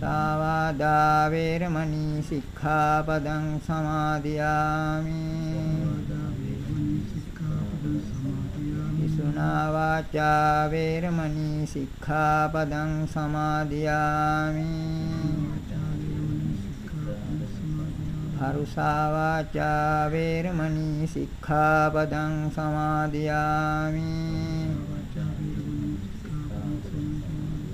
මුසාවාදා වේරමණී සික්ඛාපදං සමාදියාමි. විසුනා වාචා වේරමණී සික්ඛාපදං සමාදියාමි. හරුසා වාචා වේරමණී සික්ඛාපදං සමාදියාමි.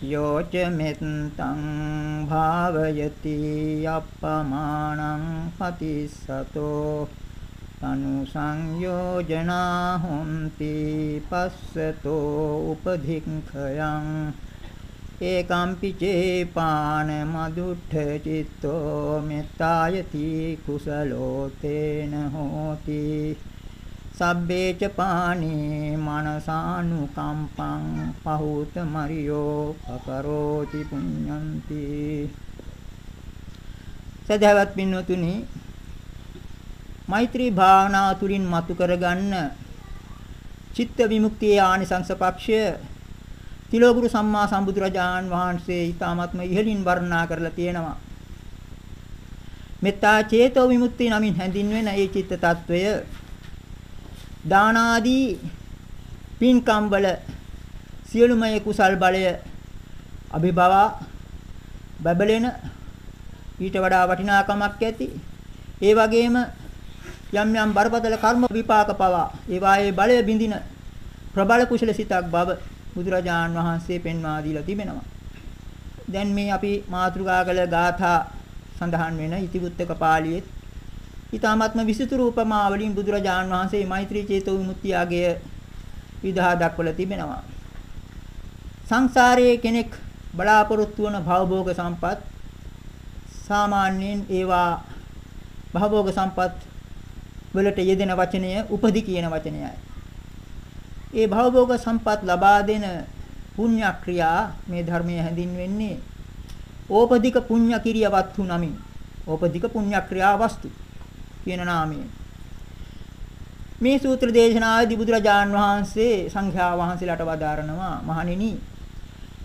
යෝච මෙත්තං භාවයති අප්පමාණං පතිස්සතෝ තනු සංයෝජනා හොಂತಿ පස්සතෝ උපධික්ඛයං ඒකම්පි චේපාන මදුට්ඨ චිත්තෝ මෙත්තායති කුසලෝ තේන හෝති සබ්බේච පානේ මනසානුකම්පං පහූත මරියෝ පකරෝති පුඤ්ඤන්ති. සදහවත් පින්වතුනි මෛත්‍රී භාවනාව තුළින් මතු කරගන්න චිත්ත විමුක්තියේ ආනිසංස පක්ෂය තිලෝගුරු සම්මා සම්බුදුරජාන් වහන්සේ ඊ타ත්ම ඉහළින් වර්ණනා කරලා තියෙනවා. මෙත්තා චේතෝ විමුක්තිය නමින් හැඳින්වෙන ඒ චිත්ත tattවය දානාදී පින්කම් වල සියලුම කුසල් බලය අභිභවා බබලෙන ඊට වඩා වටිනාකමක් ඇති ඒ වගේම යම් යම් බරපතල කර්ම විපාක පවා ඒ වායේ බලය බිඳින ප්‍රබල කුසල සිතක් බව බුදුරජාන් වහන්සේ පෙන්වා දීලා තිබෙනවා. දැන් මේ අපි මාතෘකා කළ ගාථා සඳහන් වෙන ඉතිවුත්තක පාළියේ ඊ타මත්ම විසිතුරු උපමා වලින් බුදුරජාන් වහන්සේ මෛත්‍රී චේතෝ විමුක්තියගේ විදහා දක්වලා තිබෙනවා. සංසාරයේ කෙනෙක් බලාපොරොත්තු වන භවභෝග සම්පත් සාමාන්‍යයෙන් ඒවා භවභෝග සම්පත් වලට යෙදෙන වචනය උපදි කියන වචනයයි. ඒ භවභෝග සම්පත් ලබා දෙන පුණ්‍ය ක්‍රියා මේ ධර්මයේ හැඳින්වෙන්නේ ඕපදික පුණ්‍ය කිරිය වස්තු නමින්. ඕපදික පුණ්‍ය ක්‍රියා වස්තු කියන නාමයෙන්. මේ සූත්‍ර දේශනාවේදී බුදුරජාන් වහන්සේ සංඝයා වහන්සේලාට වදාරනවා මහණෙනි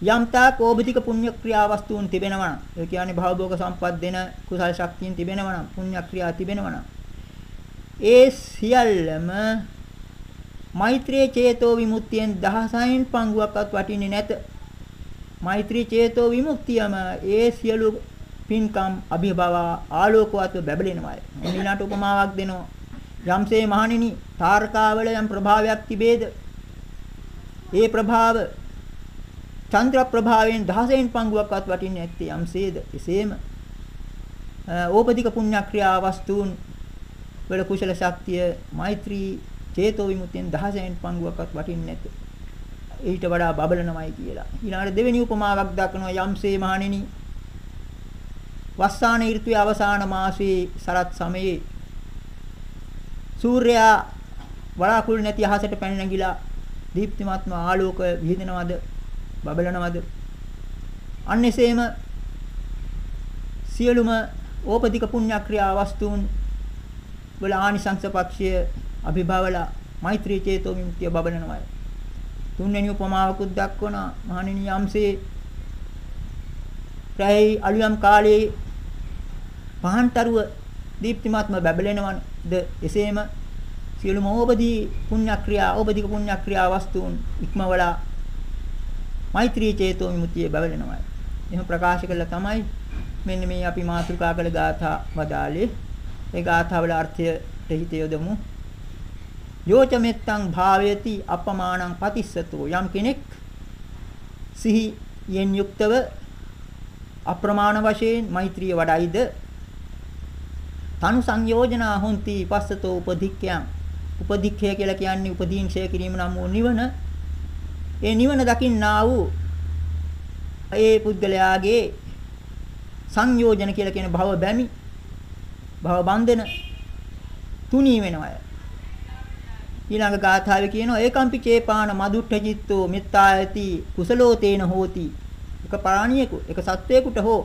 යම් තාක් ඕපදික පුණ්‍ය ක්‍රියා වස්තුන් තිබෙනවා නම් ඒ කියන්නේ භවභෝග සම්පත් දෙන කුසල ශක්තියින් තිබෙනවා නම් පුණ්‍ය ක්‍රියා තිබෙනවා නම් ඒ සියල්ලම මෛත්‍රී චේතෝ විමුක්තියෙන් දහසයින් පංගුවක්වත් වටින්නේ නැත. මෛත්‍රී චේතෝ විමුක්තියම ඒ සියලු පින්කම් අභිභව ආලෝකවත්ව බැබලෙනවා. ඊළාට උපමාවක් දෙනවා. යම්සේ මහණෙනි තාරකාවල යම් ප්‍රභාවයක් තිබේද? ඒ ප්‍රභාව චන්ද්‍ර ප්‍රභාවයෙන් දහසෙන් පංගුවක්වත් වටින්නේ නැත්තේ යම්සේද? එසේම ඕපදික පුණ්‍ය ක්‍රියා වස්තුන් වල කුසල ශක්තිය මෛත්‍රී චේතෝ විමුක්තියෙන් දහසෙන් පංගුවක්වත් වටින්නේ නැත. ඊට වඩා බබලනමයි කියලා. ඊළඟට දෙවෙනි උපමාවක් දක්වනවා යම්සේ මහණෙනි වස්සාන ඍතුවේ අවසාන මාසයේ සරත් සමයේ සූර්යයා වලාකුළු නැති අහසට පැන නැගිලා දීප්තිමත්ම ආලෝක විහිදෙනවද බබලනවද අන්න එසේම සියලුම ඕපතික පුණ්‍ය ක්‍රියා වස්තුන් වල ආනිසංස පක්ෂය අභිභවලා මෛත්‍රී චේතෝ විමුක්තිය බබලනවා. තුන්වෙනි උපමාවකුත් දක්වන මහණෙනි යම්සේ ප්‍රයි අලුයම් කාලේ පහන්තරුව දීප්තිමත්ම බබලෙනවද එසේම සියලුම ඕබදී පුණ්‍ය ක්‍රියා ඕබදික පුණ්‍ය ක්‍රියා වස්තුන් ඉක්මවලා මෛත්‍රී චේතෝ විමුක්තිය බබලනවා. එහෙම ප්‍රකාශ කළා තමයි මෙන්න මේ අපි මාතෘකා කළ ගාථා වදාලේ. ඒ ගාථාවල අර්ථයට හිත යොදමු. යෝච මෙත්තං භාවයති අපමානං පතිස්සතෝ යම් කෙනෙක් සිහියෙන් යුක්තව අප්‍රමාණ වශයෙන් මෛත්‍රිය වඩයිද? තනු සංයෝජනා හොಂತಿ පස්සතෝ උපදික්ඛයන් උපදික්ඛය කියලා කියන්නේ උපදීන් ක්ෂය කිරීම නම් වූ නිවන. ඒ නිවන දකින්නා වූ ඒ පුද්ගලයාගේ සංයෝජන කියලා කියන භව බැමි භව බන්ධන තුනී වෙනවා. ඊළඟ ගාථාවේ කියනවා ඒකම්පි චේපාන මදුට්ඨ චිත්තෝ මෙත්තායති කුසලෝ තේන හෝති. එක ප්‍රාණියෙකු එක සත්වයකට හෝ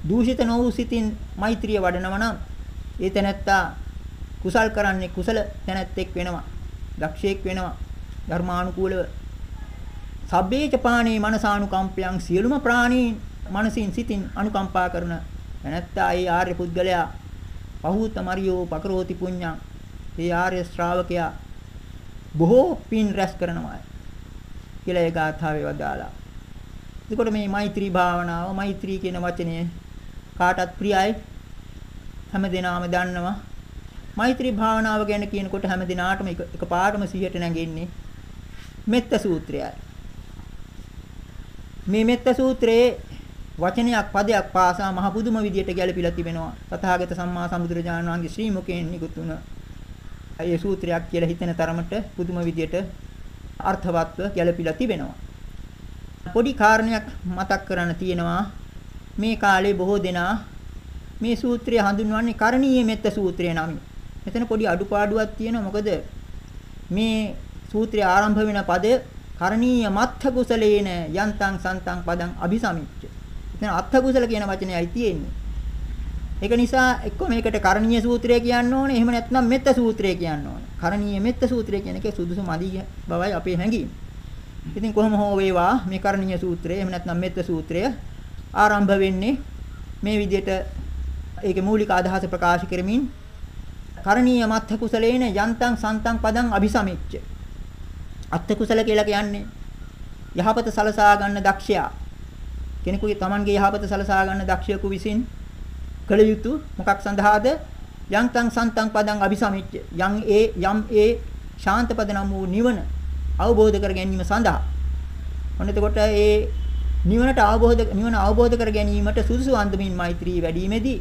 දූෂිත නොවූ සිතින් මෛත්‍රිය වඩනවා නම් ඒ තැනැත්තා කුසල් කරන්නේ කුසල තැනැත්තෙක් වෙනවා දක්ෂයෙක් වෙනවා ධර්මානුකූලව සබ්බේච පාණේ මනසානුකම්පයන් සියලුම ප්‍රාණීන් මනසින් සිතින් අනුකම්පා කරන තැනැත්තා ඒ ආර්ය පුද්ගලයා පහූත මරියෝ පකරෝති පුඤ්ඤං ඒ ආර්ය ශ්‍රාවකයා බොහෝ පින් රැස් කරනවා කියලා ඒ ගාථාවේ වදාලා. එතකොට මේ මෛත්‍රී භාවනාව මෛත්‍රී කියන වචනය කාටත් ප්‍රියයි. හැම දිනාම දන්නවා. මෛත්‍රී භාවනාව ගැන කියනකොට හැම දිනාටම එක පාඩම සිහියට නැගෙන්නේ මෙත්ත සූත්‍රයයි. මේ මෙත්ත සූත්‍රයේ වචනයක් පදයක් පාසා මහ පුදුම විදියට ගැලපිලා තිබෙනවා. තථාගත සම්මා සම්බුදුරජාණන් වහන්සේ ශ්‍රී මුකෙන් නිකුත් වුණ ඒ සූත්‍රයක් කියලා හිතෙන තරමට පුදුම විදියට අර්ථවත්ව ගැලපිලා තිබෙනවා. පොඩි කාරණයක් මතක් කරන්න තියෙනවා. මේ කාලේ බොහෝ දෙනා මේ සූත්‍රය හඳුන්වන්නේ කරණීය මෙත්ත සූත්‍රය නමින්. මෙතන පොඩි අඩුපාඩුවක් තියෙනවා. මොකද මේ සූත්‍රය ආරම්භ වෙන පදය කරණීය මත්ථ කුසලේන යන්තං සන්තං පදං අபிසමිච්ච. එතන අත්ථ කුසල කියන වචනයයි තියෙන්නේ. ඒක නිසා එක්ක මේකට කරණීය සූත්‍රය කියන්න ඕනේ. එහෙම නැත්නම් මෙත්ත සූත්‍රය කියන්න ඕනේ. කරණීය මෙත්ත සූත්‍රය කියන එක සුදුසු මදි බවයි අපේ හැඟීම. ඉතින් කොහොම හෝ වේවා? මේ කරණීය සූත්‍රය එහෙම නැත්නම් මෙත්ත සූත්‍රය ආරම්භ වෙන්නේ මේ විදිහට ඒකේ මූලික අදහස ප්‍රකාශ කරමින් කරණීය මත්ථ කුසලේන යන්තං සන්තං පදං අபிසමිච්ච. අත්ථ කුසල කියලා කියන්නේ යහපත සලසා ගන්න දක්ෂයා. කෙනෙකුගේ Tamanගේ යහපත සලසා ගන්න දක්ෂයෙකු විසින් කළ යුතු මොකක් සඳහාද? යන්තං සන්තං පදං අபிසමිච්ච. යම් ඒ යම් ඒ ශාන්ත පද නම් වූ නිවන අවබෝධ කර ගැනීම සඳහා. ඔන්න එතකොට ඒ නිවනට අවබෝධ නිවන අවබෝධ කර ගැනීමට සුදුසු අන්දමින් මෛත්‍රී වැඩිමේදී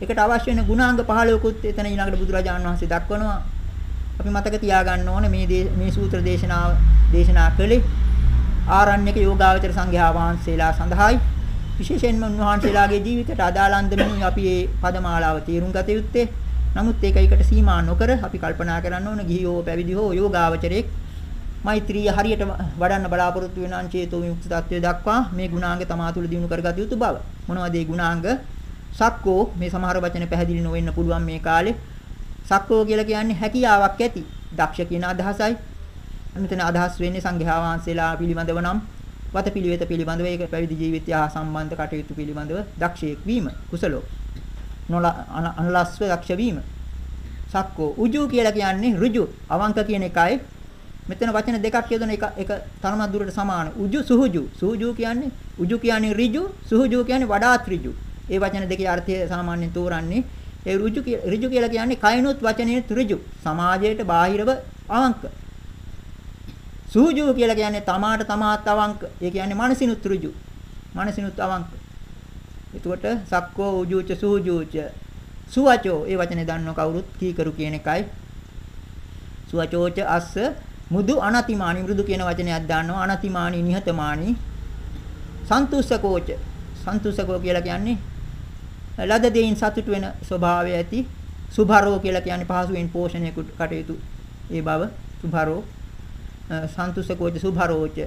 ඒකට අවශ්‍ය වෙන ගුණාංග 15කුත් එතන ඊළඟට බුදුරජාණන් වහන්සේ දක්වනවා. අපි මතක තියාගන්න ඕනේ මේ මේ සූත්‍ර දේශනාව දේශනා කළේ ආරණ්‍යක යෝගාවචර සංඝයා වහන්සේලා සඳහායි. විශේෂයෙන්ම උන්වහන්සේලාගේ ජීවිතයට අදාළ අන්දමින් අපි මේ පදමාලාව තේරුම් ගත යුත්තේ. නමුත් ඒක එකට සීමා නොකර අපි කල්පනා කරන්න ඕන ගිහියෝ පැවිදි හෝ යෝගාවචරයෙක් මෛත්‍රිය හරියට වඩන්න බලාපොරොත්තු වෙන අංචේතෝ විමුක්ත tattwe දක්වා මේ ගුණාංග තමා තුළ දිනු කරගත යුතු බව. මොනවද මේ ගුණාංග? සක්කෝ මේ සමහර වචන පැහැදිලි නොවෙන්න පුළුවන් මේ කාලේ. සක්කෝ කියලා කියන්නේ හැකියාවක් ඇති. දක්ෂ කියන අදහසයි. මෙතන අදහස් වෙන්නේ සංඝයා වහන්සේලා පිළිබඳව නම් වතපිළිවෙත පිළිබඳව ඒක පැවිදි ජීවිතය හා සම්බන්ධ කටයුතු පිළිබඳව දක්ෂයෙක් වීම කුසලෝ නොල අනලස්ව දක්ෂ වීම සක්කෝ උජු කියලා කියන්නේ ඍජු අවංක කියන එකයි මෙතන වචන දෙකක් යොදන එක එක තරමක් දුරට සමාන උජු සුහුජු සුහුජු කියන්නේ උජු කියන්නේ ඍජු සුහුජු කියන්නේ වඩාත් ඍජු ඒ වචන දෙකේ අර්ථය සාමාන්‍යයෙන් තෝරන්නේ ඒ ඍජු ඍජු කියලා කියන්නේ කයනොත් වචනේ ඍජු සමාජයට බාහිරව අවංක සූජුව කියලා කියන්නේ තමාට තමාත් අවංක. ඒ කියන්නේ මානසිනුත් ඍජු. මානසිනුත් අවංක. එතකොට සක්කෝ උජුච සූජුච සුවචෝ ඒ වචනේ දන්නව කවුරුත් කීකරු කියන එකයි. සුවචෝච අස්ස මුදු අනතිමානි මෘදු කියන වචනයක් දාන්නවා. අනතිමානි නිහතමානි. සන්තුෂ්කෝච. සන්තුෂ්කෝ කියලා කියන්නේ ලද දෙයින් සතුට වෙන ස්වභාවය ඇති. සුභරෝ කියලා කියන්නේ පහසුවෙන් පෝෂණය කටයුතු. ඒ බව සුභරෝ. සන්තුසකෝච සුභරෝච.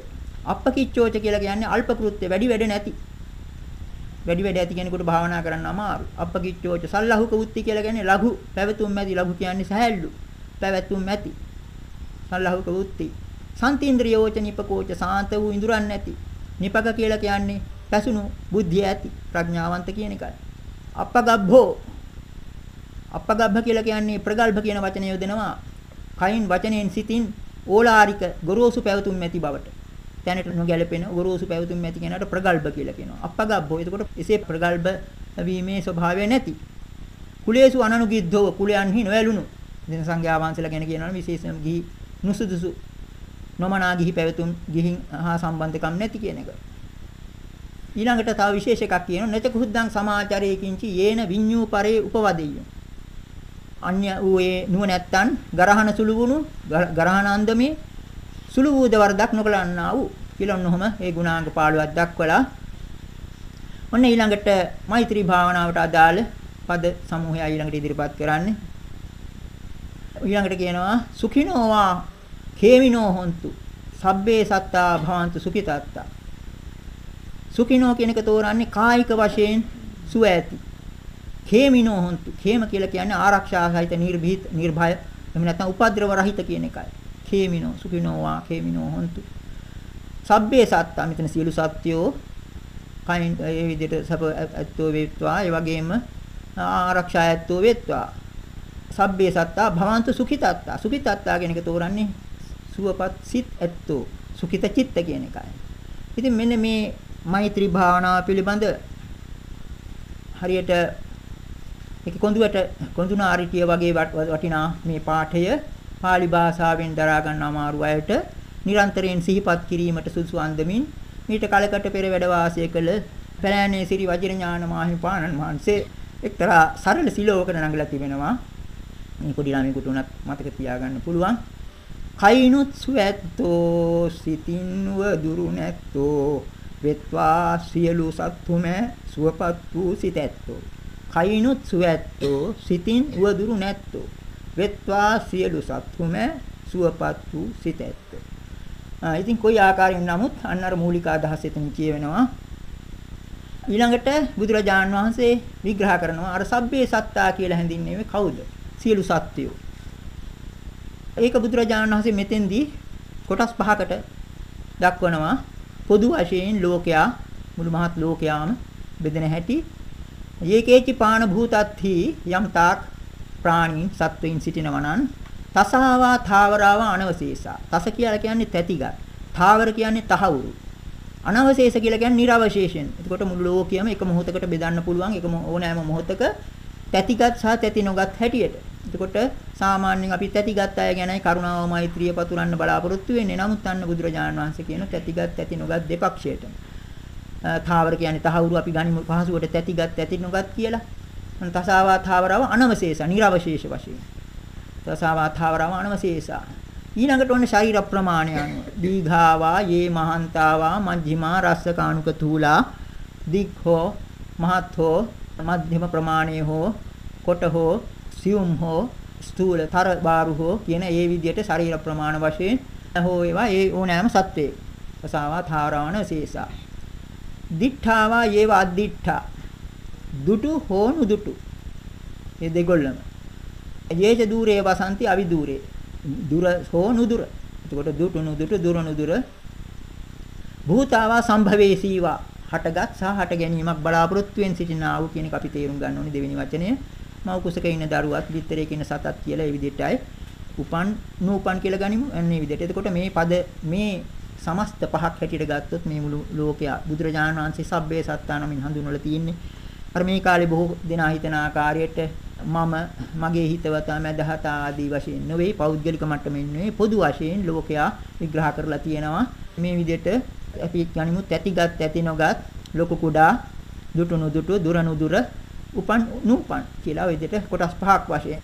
අප්පකිච්චෝච කියලා කියන්නේ අල්ප කෘත්‍ය වැඩි වැඩ නැති. වැඩි වැඩ ඇති කෙනෙකුට භාවනා කරන්න අමාරු අප්පකිච්චෝච සල්ලහුක උත්ති කියලා කියන්නේ ලඝු පැවතුම් මැදි ලඝු කියන්නේ සහැල්ලු පැවතුම් මැති සල්ලහුක උත්ති සන්තීන්ද්‍රියෝච නිපකෝච සාන්ත වූ ඉඳුරන් නැති නිපක කියලා කියන්නේ පැසුණු බුද්ධිය ඇති ප්‍රඥාවන්ත කියන එකයි අපගබ්බෝ අපගබ්බ කියලා කියන්නේ ප්‍රගල්භ කියන වචනය යොදනවා කයින් වචනෙන් සිතින් ඕලාරික ගොරෝසු පැවතුම් ඇති බවට දැනට නොගැලපෙන ගොරෝසු පැවතුම් ඇති කෙනාට ප්‍රගල්භ කියලා කියනවා. අපගබ්බෝ. එතකොට එසේ ප්‍රගල්භ වීමේ ස්වභාවය නැති. කුලේසු අනනුගිද්ධෝ කුලයන්හි නොයලුණු. දෙන සංඝයා වහන්සේලා ගැන කියනවා විශේෂම ගිහි නුසුදුසු නොමනා ගිහි පැවතුම් ගිහින් හා සම්බන්ධකම් නැති කියන එක. ඊළඟට තව විශේෂ එකක් කියනවා නච කුද්දං සමාචරයකින්චි යේන විඤ්ඤූ පරේ උපවදෙය්‍ය. අන්‍ය වූ ඒ නුවණැත්තන් ගරහන සුළු වුණු ගරහන අන්දමේ සුළු වූද වරදක් නොකලන්නා වූ කියලා ඔන්නෝම ඒ ගුණාංග 15ක් දක්වලා ඔන්න ඊළඟට මෛත්‍රී භාවනාවට අදාළ පද සමූහය ඊළඟට ඉදිරිපත් කරන්නේ ඊළඟට කියනවා සුඛිනෝවා khේමිනෝ හොන්තු සබ්බේ සත්තා භවන්තු සුඛිතත්තා සුඛිනෝ කියන එක තෝරන්නේ කායික වශයෙන් සුව ඇති khේමිනෝ හොන්තු. khේම කියලා කියන්නේ ආරක්ෂා සහිත නිර්භීත නිර්භය. එහෙම නැත්නම් උපද්‍රව රහිත කියන එකයි. khේමිනෝ සුඛිනෝ වා khේමිනෝ හොන්තු. සබ්බේ සත්තා මෙතන සියලු සත්‍යෝ කයින් ඒ විදිහට සබ ඇත්තෝ වේත්වා ඒ වගේම ආරක්ෂා ඇත්තෝ වේත්වා. සබ්බේ සත්තා භවන්තු සුඛිතත්තා. සුඛිතත්තා කියන එක තෝරන්නේ සුවපත් සිත් ඇත්තෝ. සුඛිත චිත්ත කියන එකයි. ඉතින් මෙන්න මේ මෛත්‍රී භාවනාව පිළිබඳ හරියට ඒක කොඳුවට කොඳුනාරිටිය වගේ වටිනා මේ පාඨය pāli භාෂාවෙන් දරා ගන්න අමාරු අයට නිරන්තරයෙන් සිහිපත් කිරීමට සුසු අන්දමින් මීට කලකට පෙර වැඩ වාසය කළ පළෑනේ සිරි වජිර ඥාන මාහිපාණන් වහන්සේ එක්තරා සරල සිලෝකන නඟලා තිබෙනවා මේ පොඩි ළමයෙකුට උනත් මතක තියාගන්න පුළුවන් කයිනුත් සුවැත්තෝ සිතින්ව දුරු නැත්තෝ වෙත්වා සියලු සත්තුම සුවපත් වූ සිතැත්තෝ කයිනුත් සුවැත්තෝ සිතින් උවදුරු නැත්තෝ වෙත්වා සියලු සත්තුම සුවපත් වූ සිත ඇත්තෝ. ආ ඉතින් කොයි ආකාරයෙන් නමුත් අන්න අර මූලික අදහස එතන කියවෙනවා. ඊළඟට බුදුරජාණන් වහන්සේ විග්‍රහ කරනවා අර සබ්බේ සත්තා කියලා හැඳින්වෙන්නේ කවුද? සියලු සත්වයෝ. ඒක බුදුරජාණන් වහන්සේ මෙතෙන්දී කොටස් පහකට දක්වනවා. පොදු වශයෙන් ලෝකයා මුළු මහත් ලෝකයාම බෙදෙන හැටි යේකේචි පාන භූතත්හි යම් තාක් ප්‍රාණීන් සත්වයින් සිටිනවා නම් තසාවා ථාවරාව අනවශේෂා. තස කියලා කියන්නේ තැතිගත්. තාවර කියන්නේ තහවුරු. අනවශේෂ කියලා කියන්නේ නිර්වශේෂයෙන්. එතකොට මුළු ලෝකයම එක මොහොතකට බෙදන්න පුළුවන් එක ඕනෑම මොහොතක තැතිගත් සහ තැති නොගත් හැටියට. එතකොට සාමාන්‍යයෙන් අපි තැතිගත් අය ගැනයි කරුණාව මෛත්‍රිය පතුරන්න බලාපොරොත්තු වෙන්නේ. නමුත් අන්න බුදුරජාණන් වහන්සේ කියන තැතිගත් තැති නොගත් දෙපක්ෂයට. තාවර කියන්නේ තහවුරු අපි ගනිමු පහසුවට තැතිගත් තැති නොගත් කියලා. තසාවා තාවරව අනවශේෂ, නිර්වශේෂ වශයෙන්. තසාවා තාවරව අනවශේෂ. ඊළඟට ඔන්න ශරීර ප්‍රමාණය අනුව දීඝාවා යේ මහන්තාවා මජ්ක්‍ධිමා රස්ස කාණුක තූලා දික්ඛෝ මහත්ෝ මධ්‍යම ප්‍රමාණය හෝ කොට හෝ සියුම් හෝ ස්ථූල තර බාරු හෝ කියන ඒ විදිහට ශරීර ප්‍රමාණ වශයෙන් හෝ ඒවා ඒ ඕනෑම සත්වයේ ප්‍රසාවා ධාරාණ ශේෂා. දිඨාවා යේව අද්දිඨා දුටු හෝ නුදුටු. මේ දෙගොල්ලම. යේජ দূරේ වසන්ති අවි দূරේ දුර හෝ නුදුර. එතකොට දුටු නුදුටු දුර නුදුර. භූතාවා සම්භවේසීවා හටගත් සහ හට ගැනීමක් බලාපොරොත්තු වෙන සිටිනා වූ කියන එක අපි තේරුම් ගන්න ඕනේ දෙවෙනි වචනය. මව කුසක ඉන්න දරුවත් පිටරේක ඉන්න සතත් කියලා ඒ විදිහටයි උපන් නූපන් කියලා ගනිමු. අන්නේ විදිහට. එතකොට මේ පද මේ සමස්ත පහක් හැටියට ගත්තොත් මේ මුළු ලෝකයා බුදුරජාණන් වහන්සේ සබ්බේ සත්තා නමින් හඳුන්වලා තියෙන්නේ. අර මේ කාලේ බොහෝ දෙනා හිතන ආකාරයට මම මගේ හිතවතා මැදහතා ආදී වශයෙන් නෙවෙයි පෞද්ගලික මට්ටමින් නෙවෙයි පොදු වශයෙන් ලෝකයා විග්‍රහ කරලා තියෙනවා. මේ විදිහට අපි ගනිමු තැතිගත් තැති නොගත් ලොකු කුඩා දුටු නුදුටු දුර නුදුර උපන් නූපන් කියලා ඔය විදිහට කොටස් පහක් වශයෙන්.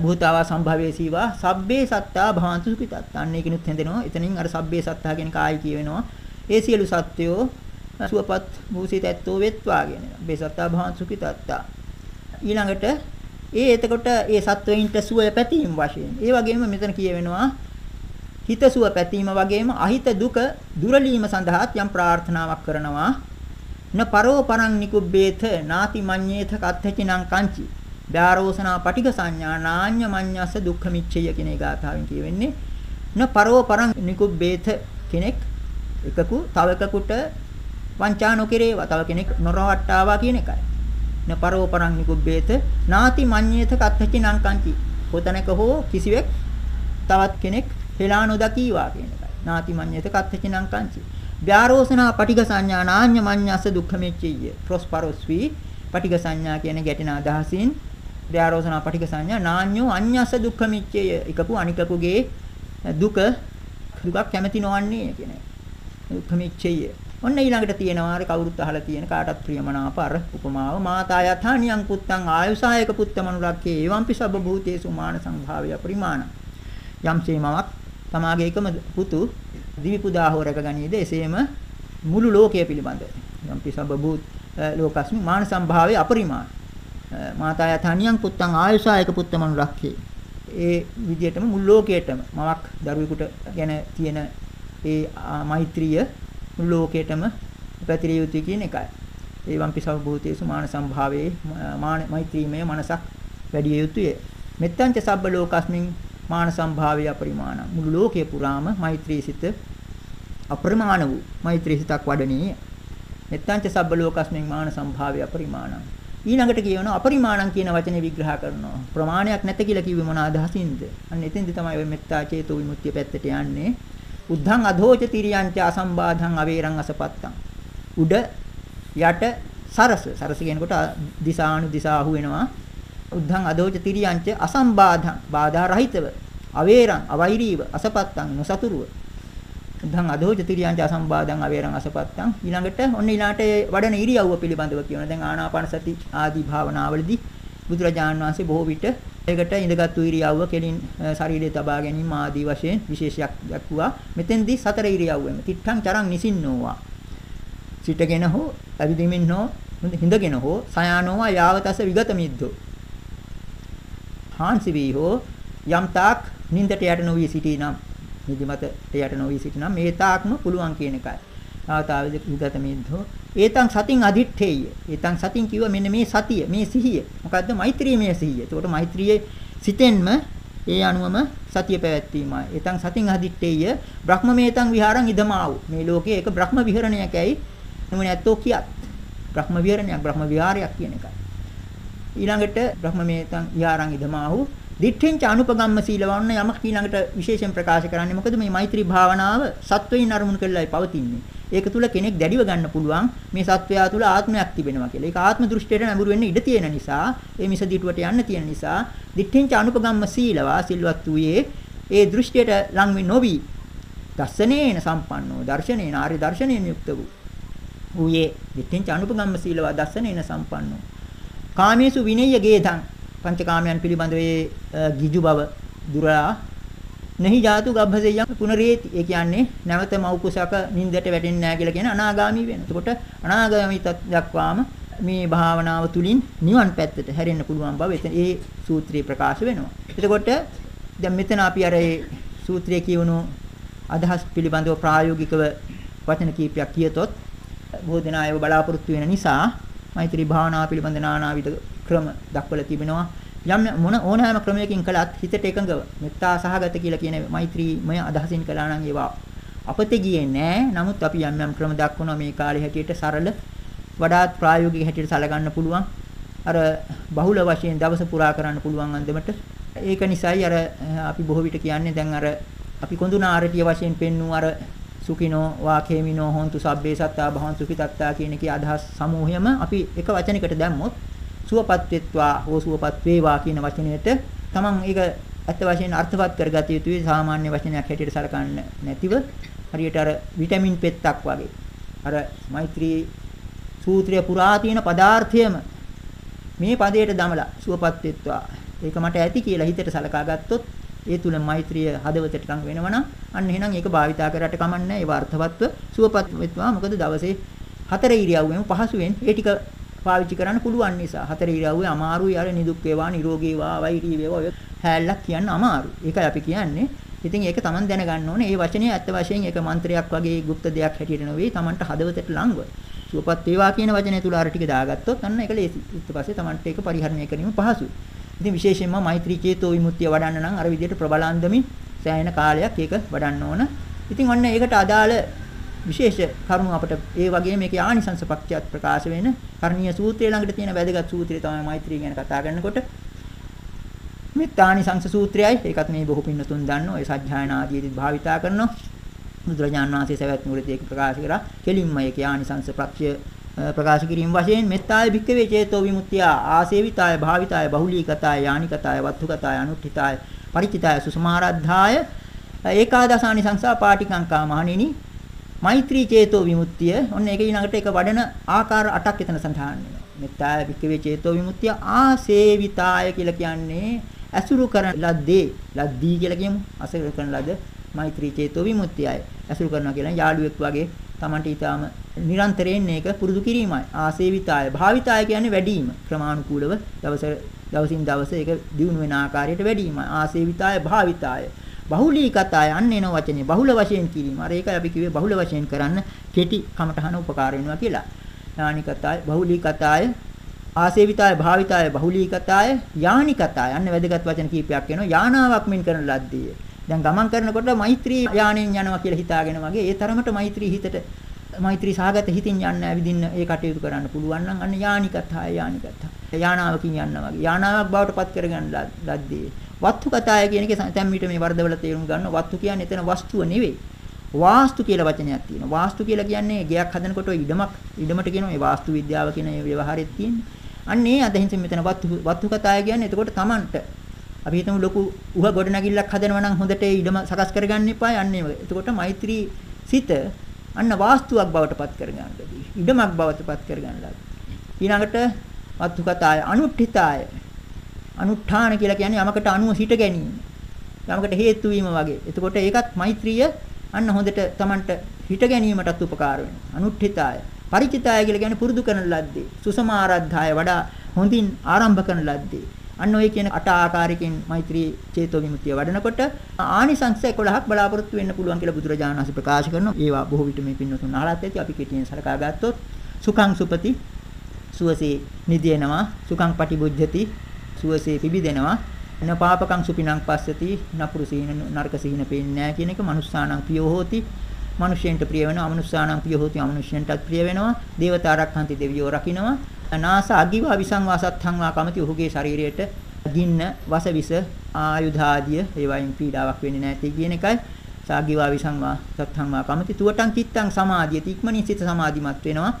භූතාවා සම්භවයේ සීවා සබ්බේ සත්තා භවන්තු සුඛිතත් අන්න ඒකිනුත් හැදෙනවා එතනින් අර සබ්බේ සත්තා කියන කායි කියවෙනවා. ඒ සියලු සත්වයෝ සුවපත් භූසිත ඇත්තෝ වෙත්වා කියන බේ සත්තා භවන්තු සුඛිතත්තා. ඊළඟට ඒ එතකොට ඒ සත්වයින්ට සුවය පැතීම වශයෙන්. ඒ වගේම මෙතන කියවෙනවා හිතසුව පැතීම වගේම අහිත දුක දුරලීම සඳහාත් යම් ප්‍රාර්ථනාවක් කරනවා. න පරෝ පරං නිකුබ්බේත නාති මඤ්ඤේත කත්තචිනං කංචි දාරෝසනා පටික සංඥා නාඤ්ඤ මඤ්ඤස්ස දුක්ඛ මිච්ඡය කියන ඒ ගාථාවෙන් කියවෙන්නේ න පරෝ පරං නිකුබ්බේත කෙනෙක් එකකු තව එකකුට වංචා නොකිරේවා තව කෙනෙක් නොරවට්ටාවා කියන එකයි න පරෝ පරං නිකුබ්බේත නාති මඤ්ඤේත කත්තචිනං කංචි කොතනක හෝ කිසිවෙක් තවත් කෙනෙක් හෙලා නොදකීවා කියන එකයි. නාති මඤ්ඤත කත්තචිනං කංචි. ව්‍යාරෝසනා පටිඝ සංඥා නාඤ්ඤ මඤ්ඤස්ස දුක්ඛ මෙච්චිය. ප්‍රොස්පරොස්වි පටිඝ සංඥා කියන ගැටෙන අදහසින් ව්‍යාරෝසනා පටිඝ සංඥා නාඤ්ඤෝ අඤ්ඤස්ස දුක්ඛ මෙච්චිය. එකපු අනිකකුගේ දුක දුකක් කැමති නොවන්නේ කියන දුක්ඛ මෙච්චිය. ඔන්න ඊළඟට තියෙනවා අර කවුරුත් අහලා තියෙන කාටත් ප්‍රියමනාප අර උපමාව මාතා යථානියං පුත්තං ආයුසායක පුත්තමනුරක්කේ එවම්පි සබ්බ භූතේසු මාන සංභාවය පරිමාණ යම්සේ මමක් තමාගේ එකම පුතු දිවි පුදා හෝ රැකගනීද එසේම මුළු ලෝකය පිළිබඳ යම්පි සබ්බූත් ලෝකස්මි මාන සම්භාවයේ අපරිමාණ මාතා යතනියං පුත්තං ආයුෂායක පුත්තමනු රක්ඛේ ඒ විදිහටම මුළු ලෝකයටම මමක් දරුවෙකුට ගැන තියෙන ඒ මෛත්‍රිය මුළු ලෝකයටම පැතිරිය යුතුයි කියන එකයි. ඒ වම්පි සබ්බූතේසු මාන සම්භාවයේ මාන මෛත්‍රීමය මනසක් වැඩි යුතුය. මෙත්තංච සබ්බ ලෝකස්මින් මාන සම්භාවය අපරිමාණ. මුළු ලෝකයේ පුරාම මෛත්‍රී සිත අප්‍රමාණ වූ මෛත්‍රී සිතක් වඩණී මෙත්තංච සබ්බ ලෝකස්මින් මාන සම්භාවය අපරිමාණ. ඊළඟට කියනවා අපරිමාණං කියන වචනේ විග්‍රහ කරනවා. ප්‍රමාණයක් නැත කියලා කිව්වේ මොන අදහසින්ද? අන්න එතෙන්දි තමයි ඔය මෙත්තා චේතෝ විමුක්තිය පැත්තට යන්නේ. උද්ධං අධෝච තිරියංච අසම්බාධං අවේරං අසපත්තං. උඩ යට සරස. සරස කියනකොට දිසානු දිසා අහු වෙනවා. උද්ධං අදෝච තිරියංච අසම්බාධං බාධා රහිතව අවේරං අවෛරීව අසපත්තං නොසතුරුව. උද්ධං අදෝච තිරියංච අසම්බාධං අවේරං අසපත්තං. ඊළඟට ඔන්න ඊළාට වඩන ඉරියව්ව පිළිබඳව කියන දැන් ආනාපාන සති ආදී භාවනාවලදී බුදුරජාණන් වහන්සේ බොහෝ විට ඒකට ඉඳගත්තු ඉරියව්ව කෙලින් ශරීරය තබා ගැනීම ආදී වශයෙන් විශේෂයක් දක්වුවා මෙතෙන්දී සතර ඉරියව්වෙම. තිත්තං චරං නිසින්නෝවා. සිටගෙන හෝ ඇවිදිමින් හෝ හිඳගෙන හෝ සයානෝවා යාවතස විගත මිද්දෝ හාන්සි වී හෝ යම් තාක් නින්දට යට නොවි සිටිනම් නිදිමත යට නොවි සිටිනම් මේ තාක්ම පුළුවන් කියන එකයි. ආතාවද විගත මිද්දෝ ඒතං සතින් අදිත්තේය. ඒතං සතින් කිව්ව මෙන්න මේ සතිය, මේ සිහිය. මොකද්ද? මෛත්‍රියේ සිහිය. ඒකට මෛත්‍රියේ සිතෙන්ම ඒ අනුවම සතිය පැවැත්වීමයි. ඒතං සතින් අදිත්තේය. බ්‍රහ්මමේතං විහාරං ඉදමාවු. මේ ලෝකයේ එක බ්‍රහ්ම විහරණයකයි නෙමෙයි නැත්තෝ කියත්. බ්‍රහ්ම විහරණයක්, බ්‍රහ්ම විහාරයක් කියන එකයි. ඊළඟට බ්‍රහ්මමේතං යාරං ඉදමාහු. දිඨෙන්ච අනුපගම්ම සීලවන්න යමක් ඊළඟට විශේෂයෙන් ප්‍රකාශ කරන්නේ. මොකද මේ මෛත්‍රී භාවනාව සත්වයින් අරමුණු කරලායි පවතින්නේ. ඒක තුල කෙනෙක් දැඩිව ගන්න පුළුවන් මේ සත්වයා තුල ආත්මයක් තිබෙනවා කියලා. ඒක ආත්ම දෘෂ්ටියට නැඹුරු වෙන්න ඉඩ තියෙන නිසා, ඒ මිස දිටුවට යන්න තියෙන නිසා, දිඨෙන්ච අනුපගම්ම සීලවා සිල්වත් වූයේ ඒ දෘෂ්ටියට ලං නොවි. දස්සනේන සම්පන්නෝ දර්ශනේන ආර්ය දර්ශනේන යුක්ත වූ. ඌයේ දිට්ඨින්ච අනුපගම්ම සීලවා දස්සනේන සම්පන්නෝ. කාමේසු විනය්‍ය ගේතං පංචකාමයන් පිළිබඳ වේ ගිජු බව දුරා නහි ජාතු ගබ්බසෙයම් පුනරේති ඒ කියන්නේ නැවත මව් කුසක නින්දට වැටෙන්නේ නැහැ කියලා කියන අනාගාමි වෙන. එතකොට අනාගාමී දක්වාම මේ භාවනාව තුලින් නිවන් පැත්තට හැරෙන්න පුළුවන් බව එතන ඒ සූත්‍රයේ ප්‍රකාශ වෙනවා. එතකොට දැන් මෙතන අපි අර ඒ සූත්‍රයේ කියවුණු අදහස් පිළිබඳව ප්‍රායෝගිකව වචන කීපයක් කියතොත් බොහෝ දෙනා ඒව බලාපොරොත්තු වෙන නිසා මෛත්‍රී භාවනාව පිළිබඳ නානාවිද ක්‍රම දක්වලා තිබෙනවා. යම් මොන ඕනෑම ක්‍රමයකින් කළත් හිතට එකඟව මෙත්තා සහගත කියලා කියන මෛත්‍රීමය අදහසින් කළා නම් ඒවා අපතේ ගියේ නෑ. නමුත් අපි යම් යම් ක්‍රම දක්වනවා මේ කාලේ හැටියට සරල වඩාත් ප්‍රායෝගික හැටියට සලකන්න පුළුවන්. අර බහුල වශයෙන් දවස පුරා කරන්න පුළුවන් අන්දමට. ඒක නිසායි අර අපි බොහෝ විට කියන්නේ දැන් අර අපි කොඳුනාරටිය වශයෙන් පෙන්වූ අර සුඛිනෝ වාකේමිනෝ හොන්තු සබ්බේ සත්තා භවන්තු සුඛිතත්තා කියන එකේ අදහස් සමූහයම අපි එක වචනයකට දැම්මොත් සුවපත් වෙත්වා හෝ සුවපත් වේවා කියන වචනයට තමන් ඒක ඇත්ත වශයෙන් අර්ථවත් කරගත යුතුයි සාමාන්‍ය වචනයක් හැටියට සලකන්න නැතිව හරියට අර විටමින් පෙත්තක් වගේ. අර මෛත්‍රී සූත්‍රය පුරා තියෙන පදාර්ථයම මේ පදයට දමලා සුවපත් වෙත්වා ඒක මට ඇති කියලා හිතට සලකා ගත්තොත් ඒ තුල මෛත්‍රිය හදවතට ලඟ වෙනවනම් අන්න එහෙනම් ඒක භාවිතා කරලා කමන්නේ ඒ වර්ථවත්ව සුවපත් වෙත්වා මොකද දවසේ හතර ඉරියව්වෙම පහසුවෙන් ඒ ටික පාවිච්චි කරන්න පුළුවන් නිසා හතර ඉරියව්වේ අමාරුයි අර නිදුක් වේවා නිරෝගී වේවා වෛරී වේවා ඔය හැල්ලක් කියන්න අමාරු. ඒකයි අපි කියන්නේ. ඉතින් ඒක Taman දැනගන්න ඕනේ. මේ වචනේ ඇත්ත වශයෙන් ඒක මන්ත්‍රයක් වගේ গুপ্ত දෙයක් හැටියට නෙවෙයි Tamanට හදවතට ලංව. සුවපත් වේවා කියන වචනේ තුල අර ටික දාගත්තොත් අන්න ඒක ලේසි. ඊට පස්සේ Tamanට ඒක පරිහරණය කිරීම පහසුයි. ඉතින් විශේෂයෙන්ම මෛත්‍රී චේතෝ විමුක්තිය වඩන්න නම් අර විදිහට ප්‍රබලාන්දමින් සෑහෙන කාලයක් ඒක වඩන්න ඕන. ඉතින් ඔන්න ඒකට අදාළ විශේෂ කරුණු අපට ඒ වගේ මේකේ ආනිසංස පක්ෂයත් ප්‍රකාශ වෙන කර්ණීය සූත්‍රය ළඟට තියෙන වැදගත් සූත්‍රය තමයි මෛත්‍රී ගැන කතා කරනකොට. මෙත්තානිසංස සූත්‍රයයි. ඒකත් මේ බොහෝ පින්නතුන් දන්නවා ඒ සත්‍යයනා ආදීදී භාවිතා කරනවා. බුදුරජාණන් වහන්සේ සවැත් නුවරදී ඒක ප්‍රකාශ කරා. කෙලින්ම ඒකේ ආනිසංස පක්ෂය ප්‍රකාශ කිරීම වශයෙන් මෙත්තාය භික්කවේ චේතෝ විමුක්තිය ආසේවිතාය භාවිතාය බහුලීකතාය යානිකතාය වත්තුකතාය අනුත්ථිතාය ಪರಿචිතාය සුසමාරද්ධාය ඒකාදසානි සංසා පාටිකංකා මහණෙනි මෛත්‍රී චේතෝ විමුක්තිය. ඔන්න ඒක ඊළඟට ඒක වඩන ආකාර 8ක් එතන සඳහන් වෙනවා. මෙත්තාය භික්කවේ චේතෝ විමුක්තිය ආසේවිතාය කියලා කියන්නේ අසුරු කරන ලද්දේ ලද්දී කියලා කියමු. අසුරු කරන ලද මෛත්‍රී චේතෝ විමුක්තියයි. අසුරු කරනවා කියලා යාළුවෙක් වගේ Tamanට ඊටාම නිරන්තරයෙන් මේක පුරුදු කිරීමයි. ආසේවිතාය භාවිතාය කියන්නේ වැඩිම ක්‍රමානුකූලව දවස දවසින් දවස ඒක දියුණු වෙන ආකාරයට වැඩිමයි. ආසේවිතාය භාවිතාය බහුලීකතාය අන්න එන වචනේ බහුල වශයෙන් කිරීම. අර ඒකයි අපි කිව්වේ බහුල වශයෙන් කරන්න කෙටි කමටහන උපකාර වෙනවා කියලා. යානිකතාය බහුලීකතාය ආසේවිතාය භාවිතාය බහුලීකතාය යානිකතාය අන්න වැදගත් වචන කීපයක් එනවා. යානාවක් මෙන් කරන ලද්දේ. දැන් ගමන් කරනකොට මෛත්‍රී යාණයෙන් යනවා කියලා හිතාගෙන වගේ ඒ තරමට මෛත්‍රී හිතට මෛත්‍රී සාගත හිතින් යන්න ඇවිදින්න ඒ කටයුතු කරන්න පුළුවන් නම් අන්න යානිකතය යානිකතය යානාවකින් යන්න වගේ. යානාවක් බවට පත් කරගන්න ලද්දේ. වත්තු කතාය කියන එක දැන් මීට මේ වර්ධවල තේරුම් ගන්න වත්තු කියන්නේ එතන වස්තුව නෙවෙයි. වාස්තු කියලා වචනයක් තියෙනවා. වාස්තු කියලා කියන්නේ ගයක් හදනකොට ඉඩමක්. ඉඩමට කියනවා මේ වාස්තු විද්‍යාව කියන ව්‍යවහාරෙත් තියෙන්නේ. අන්න ඒ අදහින්සෙන් මෙතන වත්තු වත්තු කතාය කියන්නේ එතකොට Tamanට. අපි හිතමු ලොකු උහ ගොඩනැගිල්ලක් හදනවා නම් හොඳට ඒ ඉඩම සකස් කරගන්න එපා යන්නේ. එතකොට මෛත්‍රී සිත අන්න වාස්තුවක් බවට පත් කරගන්නදී. ඉඩමක් බවට පත් කරගන්නලා. ඊළඟට වත්තුකතාය අනුට්ඨිතාය. අනුත්ථාන කියලා කියන්නේ යමකට අනුව සිට ගැනීම. යමකට හේතු වීම වගේ. එතකොට ඒකත් මෛත්‍රිය අන්න හොඳට Tamanට හිට ගැනීමටත් උපකාර වෙනවා. අනුට්ඨිතාය. ಪರಿචිතාය කියලා කියන්නේ පුරුදු කරන ලද්දේ. සුසමාරද්ධාය වඩා හොඳින් ආරම්භ කරන ලද්දේ. අන්න ඔය කියන අට ආකාරයකින් මෛත්‍රී චේතෝ විමුක්තිය වඩනකොට ආනිසංස 11ක් බලාපොරොත්තු වෙන්න පුළුවන් කියලා බුදුරජාණන් වහන්සේ ප්‍රකාශ කරනවා. ඒවා බොහෝ විට මේ පින්නතුන් අහලත් ඇති අපි කෙටියෙන් සලකා ගත්තොත් සුඛං සුපති සුවසේ නිදිනවා සුඛං පටිබුද්ධති සුවසේ පිබිදෙනවා න පාපකං සුපිනං පස්සති නපුරු සීන නරක සීන පේන්නේ නැහැ කියන එක මනුස්සානං පියෝ හෝති මිනිසෙන්ට ප්‍රිය වෙනවා අමනුස්සානං ප්‍රිය හෝති අමනුෂ්‍යන්ටත් ප්‍රිය වෙනවා දේවතාරක්ඛන්ති දෙවියෝ රකින්නවා නාස අගිවා විසංවාසත්තං වා කමති ඔහුගේ ශරීරයට ගින්න, වසවිස, ආයුධාදිය ඒවයින් පීඩාවක් වෙන්නේ නැති කියන එකයි. සාගිවා විසංවා සත්හංවා කමති තුවටං චිත්තං සමාධිය තික්මනින් සිත සමාධිමත් වෙනවා.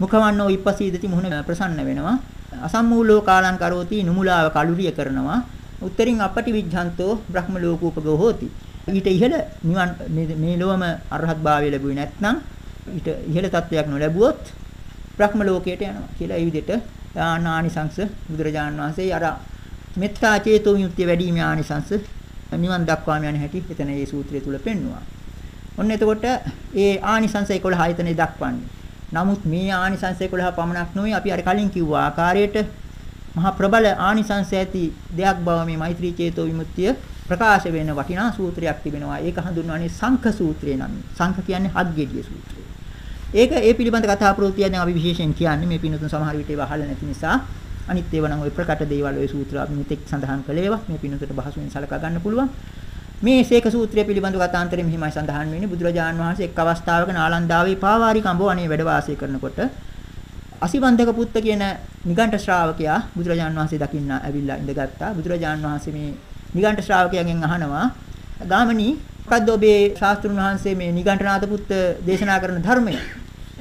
මුඛවන්නෝ විපස්සීදති මුහුණ ප්‍රසන්න වෙනවා. අසම්මූලෝ කාලං කරෝති නුමුලාව කලුරිය කරනවා. උත්තරින් අපටි විඥාන්තෝ බ්‍රහ්ම ලෝකෝපගෝ හෝති. ඊට ඉහළ නිවන් මේ ලෝම අරහත් භාවය ලැබුවේ නැත්නම් ඊට ඉහළ තත්වයක් නොලැබුවොත් බ්‍රහ්ම ලෝකයට යනවා කියලා ඒ විදිහට ආනානිසංශ බුදුරජාණන් වහන්සේ අර මෙත්තා චේතෝ විමුක්තිය වැඩිම ආනිසංශ නිවන් දක්වාම යන හැටි එතන මේ සූත්‍රය තුල පෙන්වුවා. ඔන්න එතකොට ඒ ආනිසංශ 11 ආයතනෙ දක්වන්නේ. නමුත් මේ ආනිසංශ 11 පමණක් නෙවෙයි අපි අර කලින් කිව්ව ආකාරයට මහා ප්‍රබල ආනිසංශ ඇති දෙයක් බව මේ මෛත්‍රී චේතෝ විමුක්තිය ප්‍රකාශ වෙන වටිනා සූත්‍රයක් තිබෙනවා. ඒක හඳුන්වන්නේ සංඛ සූත්‍රය නම්. සංඛ කියන්නේ හත්ගෙඩිය සූත්‍රය. ඒක ඒ පිළිබඳ කතා ප්‍රවෘත්තිය දැන් අපි විශේෂයෙන් කියන්නේ මේ පින්නතුන් සමහර විට ඒවා අහලා නැති නිසා අනිත් ඒවා නම් ওই ප්‍රකට දේවල් ওই සූත්‍ර අපි මෙතෙක් සඳහන් කළේවා මේ පින්නතුන්ට බහසුවෙන් සලකා ගන්න පුළුවන්. මේ සීක සූත්‍රය පිළිබඳව කතාන්තරේ මෙහිමයි සඳහන් වෙන්නේ බුදුරජාන් වහන්සේ එක් අවස්ථාවක නාලන්දාවේ පාවාරික අඹවණේ වැඩ වාසය කරනකොට අසිවන්දක පුත්ත කියන නිගණ්ඨ ශ්‍රාවකයා බුදුරජාන් වහන්සේ දකින්න ඇවිල්ලා ඉඳගත්තා. බුදුරජාන් වහන්සේ මේ නිගණ්ඨ ශ්‍රාවකයන්ගෙන් අහනවා ගාමණී මොකද්ද ඔබේ ශාස්ත්‍රුන් වහන්සේ මේ නිගණ්ඨනාත පුත්ත දේශනා කරන ධර්මය?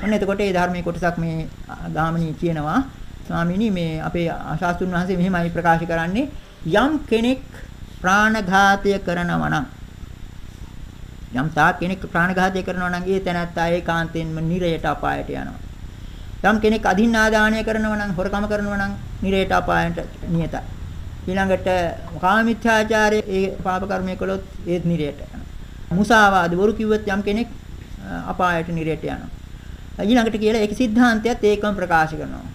ඔන්න එතකොට ඒ ධර්මයේ කොටසක් මේ ගාමණී කියනවා ස්වාමීනි මේ අපේ ශාස්ත්‍රුන් වහන්සේ මෙහෙමයි ප්‍රකාශ කරන්නේ යම් කෙනෙක් ප්‍රාණඝාතය කරනවා නම් යම් තා කෙනෙක් ප්‍රාණඝාතය කරනවා නම් ඒ තැනත්තා ඒකාන්තයෙන්ම නිරයට අපායට යනවා. යම් කෙනෙක් අදින්නාදානය කරනවා නම් හොරකම කරනවා නම් නිරයට අපායට නියතයි. ඊළඟට කාමීත්‍යාචාරය ඒ පාප කර්මය කළොත් ඒත් නිරයට යනවා. මුසාවාද බොරු කිව්වොත් යම් කෙනෙක් අපායට නිරයට යනවා. ඊළඟට කියලා ඒක සිද්ධාන්තයත් ඒකම ප්‍රකාශ කරනවා.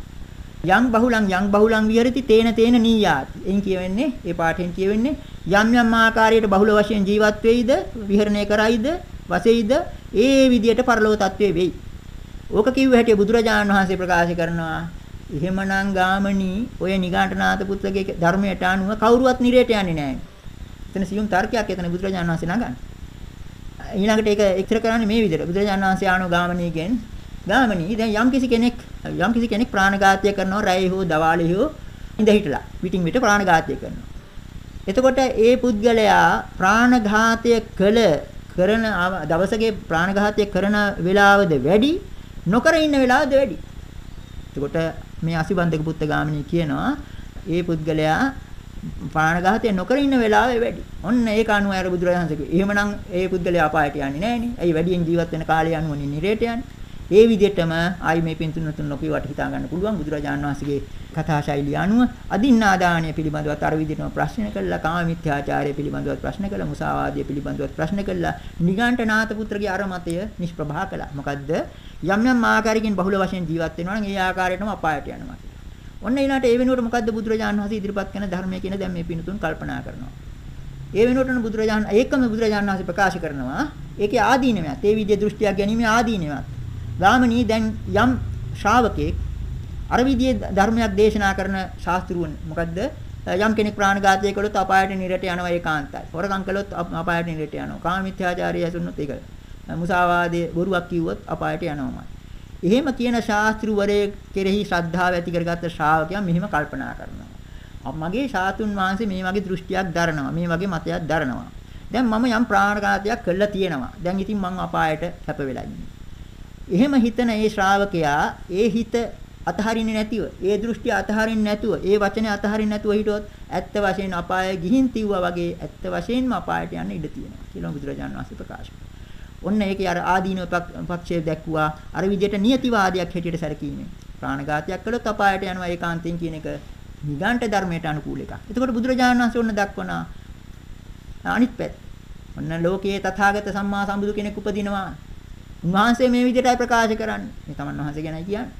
යම් බහුලං යම් බහුලං විහෙරති තේන තේන නීයාති. එයින් කියවෙන්නේ ඒ පාඨයෙන් කියවෙන්නේ යම් යම් ආකාරයට බහුල වශයෙන් ජීවත් වෙයිද විහරණය කරයිද වශයෙන්ද ඒ විදියට පරලෝක තත්වයේ වෙයි. ඕක කිව්ව හැටි බුදුරජාණන් වහන්සේ ප්‍රකාශ කරනවා. එහෙමනම් ගාමණී ඔය නිගාණ්ඨනාථ පුත්‍රගේ ධර්මයට අනුව කවුරුවත් නිරයට යන්නේ නැහැ. එතන සියුම් තර්කයක් එතන බුදුරජාණන් වහන්සේ නගන්නේ. ඊළඟට ඒක එක්තර කරන්නේ මේ විදිහට. බුදුරජාණන් වහන්සේ ආනෝ ගාමණීගෙන් ගාමණී දැන් යම්කිසි කෙනෙක් යම්කිසි කෙනෙක් ප්‍රාණඝාතය කරනවා රැයි හෝ දවාලේ හෝ ඉඳ හිටලා පිටින් පිට ප්‍රාණඝාතය කරනවා. එතකොට ඒ පුද්ගලයා ප්‍රාණඝාතය කළ කරන දවසකේ ප්‍රාණඝාතය කරන වේලාවද වැඩි නොකර ඉන්න වේලාවද වැඩි. එතකොට මේ අසිබන්දක පුත්ත ගාමිණී කියනවා ඒ පුද්ගලයා ප්‍රාණඝාතය නොකර ඉන්න වෙලාවෙ වැඩි. ඔන්න ඒක අනුව අර බුදුරජාණන් වහන්සේ එහෙමනම් ඒ පුද්ගලයා අපායට යන්නේ නැහනේ. ඇයි වැඩියෙන් ජීවත් වෙන කාලය අනුව නිරේට යන්නේ? ඒ විදිහටම ආයි මේ පින්තුනුතුන් ලෝකේවට හිතා ගන්න පුළුවන්. බුදුරජාණන් වහන්සේගේ කථා ශෛලිය අනුව අදින්නාදානය පිළිබඳවත් අර විදිහටම ප්‍රශ්න කළා කාම මිත්‍යාචාරය පිළිබඳවත් ප්‍රශ්න කළා මුසාවාදය පිළිබඳවත් ප්‍රශ්න කළා. නිගණ්ඨනාත පුත්‍රගේ අරමතය නිෂ්ප්‍රභා කළා. මොකද්ද? යම් යම් ආකාරයකින් බහුල වශයෙන් ජීවත් වෙනවා නම් ඒ ආකාරයටම අපායට යනවා ඔන්න ඊළාට ඒ වෙනුවට මොකද්ද බුදුරජාණන් වහන්සේ ඉදිරිපත් කරන ධර්මය කියන දැන් මේ පින්තුන් කල්පනා කරනවා. ඒ වෙනුවට බුදුරජාණන් ඒකම බුදුරජාණන් වහන්සේ ප්‍රකාශ කරනවා. ඒකේ ආදීනමයත් ඒ විදිහේ දෘෂ්ටියක් ගැනීම ආදීනමයත් ගාමිණී දැන් යම් ශ්‍රාවකෙක් අර විදිහේ ධර්මයක් දේශනා කරන ශාස්ත්‍රුවන් මොකද්ද යම් කෙනෙක් ප්‍රාණඝාතය කළොත් අපායට නිරට යනවා ඒකාන්තයි. හොරකම් කළොත් අපායට නිරට යනවා. කාමීත්‍යාචාරය ඇසුනොත් ඒක. මුසාවාදයේ බොරුවක් කිව්වොත් අපායට යනවාමයි. එහෙම කියන ශාස්ත්‍රවරේ කෙරෙහි ශ්‍රද්ධාව ඇති කරගත්ත ශ්‍රාවකයා මෙහෙම කල්පනා කරනවා. මගේ ශාතුන් වහන්සේ මේ වගේ දෘෂ්ටියක් දරනවා. මේ වගේ මතයක් දරනවා. දැන් මම යම් ප්‍රාණඝාතයක් කළා තියෙනවා. දැන් ඉතින් මං අපායට කැප වෙලා ඉන්නේ. එහෙම හිතන ඒ ශ්‍රාවකයා ඒ හිත අතහරින්නේ නැතිව, ඒ දෘෂ්ටි අතහරින්නේ නැතුව, ඒ වචනේ අතහරින්නේ නැතුව හිටියොත් ඇත්ත වශයෙන් අපාය ගිහින් තිව්වා වගේ ඇත්ත වශයෙන්ම අපායට යන්න ඉඩ තියෙනවා කියලා බුදුරජාණන් වහන්සේ ප්‍රකාශ ඔන්න ඒකේ අර ආදීනව පක්ෂය දැක්ුවා අර විදිහට නියතිවාදයක් හැටියට සැලකීමෙන් ප්‍රාණඝාතයක් කළොත් අපායට යනවා ඒකාන්තයෙන් කියන එක නිගණ්ඨ ධර්මයට අනුකූල එකක්. එතකොට බුදුරජාණන් වහන්සේ ඔන්න දක්වන අනිත් පැත්ත. ඔන්න ලෝකයේ තථාගත සම්මා සම්බුදු කෙනෙක් උපදිනවා. උන්වහන්සේ මේ විදිහටයි ප්‍රකාශ කරන්නේ. මේ තමන් වහන්සේ ගැනයි කියන්නේ.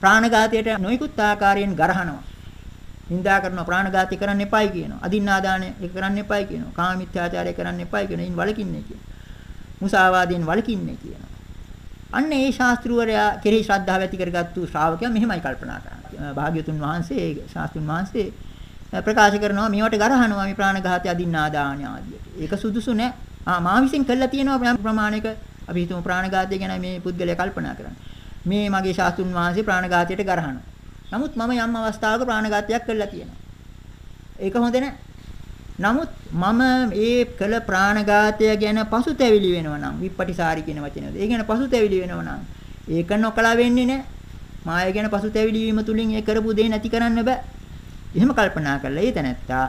ප්‍රාණඝාතයට නොයිකුත් ආකාරයෙන් ගරහනවා. නින්දා කරනවා ප්‍රාණඝාතය කරන්න එපයි කියනවා. අදින්නාදානය කරන්න එපයි කියනවා. කාමීත්‍යාචාරය කරන්න එපයි කියනවා. ඉන් වලකින්නේ කියනවා. මුසාවාදයෙන් වලකින්නේ කියනවා. අන්න ඒ ශාස්ත්‍රවරයා කෙරෙහි ශ්‍රද්ධාව ඇති කරගත්තු ශ්‍රාවකයා මෙහෙමයි කල්පනා කරන්නේ. භාග්‍යතුන් වහන්සේ ශාස්ත්‍රුන් වහන්සේ ප්‍රකාශ කරනවා මේවට ගරහනවා මේ ප්‍රාණඝාතය අදින්නාදානය ආදියට. ඒක සුදුසු නෑ. ආ මා විසින් කළා තියෙනවා ප්‍රමාණයක අපි හිතමු ප්‍රාණඝාතය ගැන මේ පුද්ගලයා කල්පනා කරන්නේ. මේ මගේ ශාස්ත්‍රුන් වහන්සේ ප්‍රාණඝාතයට ගරහනවා. නමුත් මම යම් අවස්ථාවක ප්‍රාණඝාතයක් කළා තියෙනවා. ඒක හොඳ නැහැ. නමුත් මම ඒ කළ ප්‍රාණඝාතය ගැන පසුතැවිලි වෙනවා නම් විප්පටිසාරි කියන වචනයද. ඒ ගැන පසුතැවිලි වෙනවා නම් ඒක නොකලා වෙන්නේ නැහැ. මාය ගැන පසුතැවිලි වීම තුලින් ඒ කරපු දේ නැති කරන්න බෑ. එහෙම කල්පනා කරලා ඒ තැනත්තා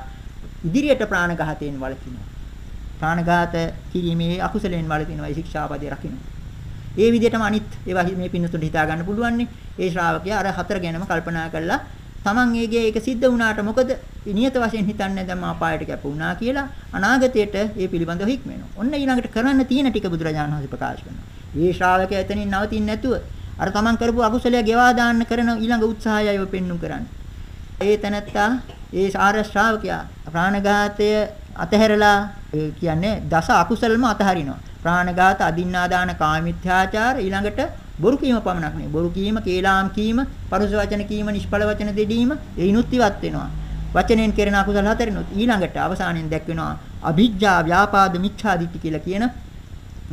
ඉදිරියට ප්‍රාණඝාතයෙන් වළකිනවා. ප්‍රාණඝාත කිරීමේ අකුසලයෙන් වළකිනවා. ඒ ශික්ෂාපදේ රකින්න. ඒ විදිහටම අනිත් ඒවා මේ පින්නතුන්ට හිතා ගන්න පුළුවන් ඒ ශ්‍රාවකයා අර හතර ගැනම කල්පනා කරලා Taman ඒගේ ඒක සිද්ධ වුණාට මොකද නියත වශයෙන් හිතන්නේ දැන් මා පායට කැපුණා කියලා අනාගතයට ඒ පිළිබඳව හික්මෙනවා. ඔන්න ඊළඟට කරන්න තියෙන ටික බුදුරජාණන් වහන්සේ ප්‍රකාශ කරනවා. මේ ශ්‍රාවකයා එතනින් නවතින්නේ නැතුව අර Taman කරපු අකුසලයේ ගෙවා දාන්න කරන ඊළඟ උත්සාහයයි ඔය පෙන්눔 කරන්නේ. ඒ තැනත්තා ඒ සාර ශ්‍රාවකයා ප්‍රාණඝාතය අතහැරලා කියන්නේ දස අකුසලම අතහරිනවා. ප්‍රාණඝාත, අදින්නාදාන, කාමිත්‍යාචාර ඊළඟට බොරු කීම පමණක් නෙවෙයි. බොරු කීම, කේලාම් කීම, පරුස වචන කීම, නිෂ්ඵල වචන දෙඩීම ඒිනුත් ඉවත් වෙනවා. වචනෙන් කෙරෙන අකුසල හතරිනුත් ඊළඟට අවසානයෙන් දැක්වෙනවා අභිජ්ජා, ව්‍යාපාද, මිච්ඡාදිට්ඨි කියලා කියන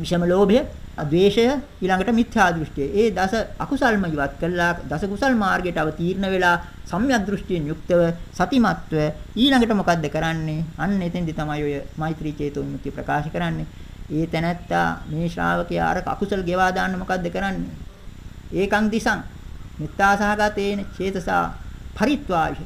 විෂම ලෝභය, ද්වේෂය ඊළඟට මිත්‍යා දෘෂ්ටිය. ඒ දස අකුසල්ම ඉවත් කළා දස කුසල් මාර්ගයට අවතීර්ණ වෙලා සම්‍යක් දෘෂ්ටියෙන් යුක්තව සතිමත්ව ඊළඟට මොකද්ද කරන්නේ? අන්න එතෙන්දි තමයි ඔය මෛත්‍රී චේතෝ විමුක්තිය ප්‍රකාශ කරන්නේ. ඒ තැනැත්තා මේ ශ්‍රාවකයා අර අකුසල ගෙවා දාන්න මොකද්ද කරන්නේ? ඒකං දිසං මෙත්තා සහගතේන චේතසා පරිත්වාශ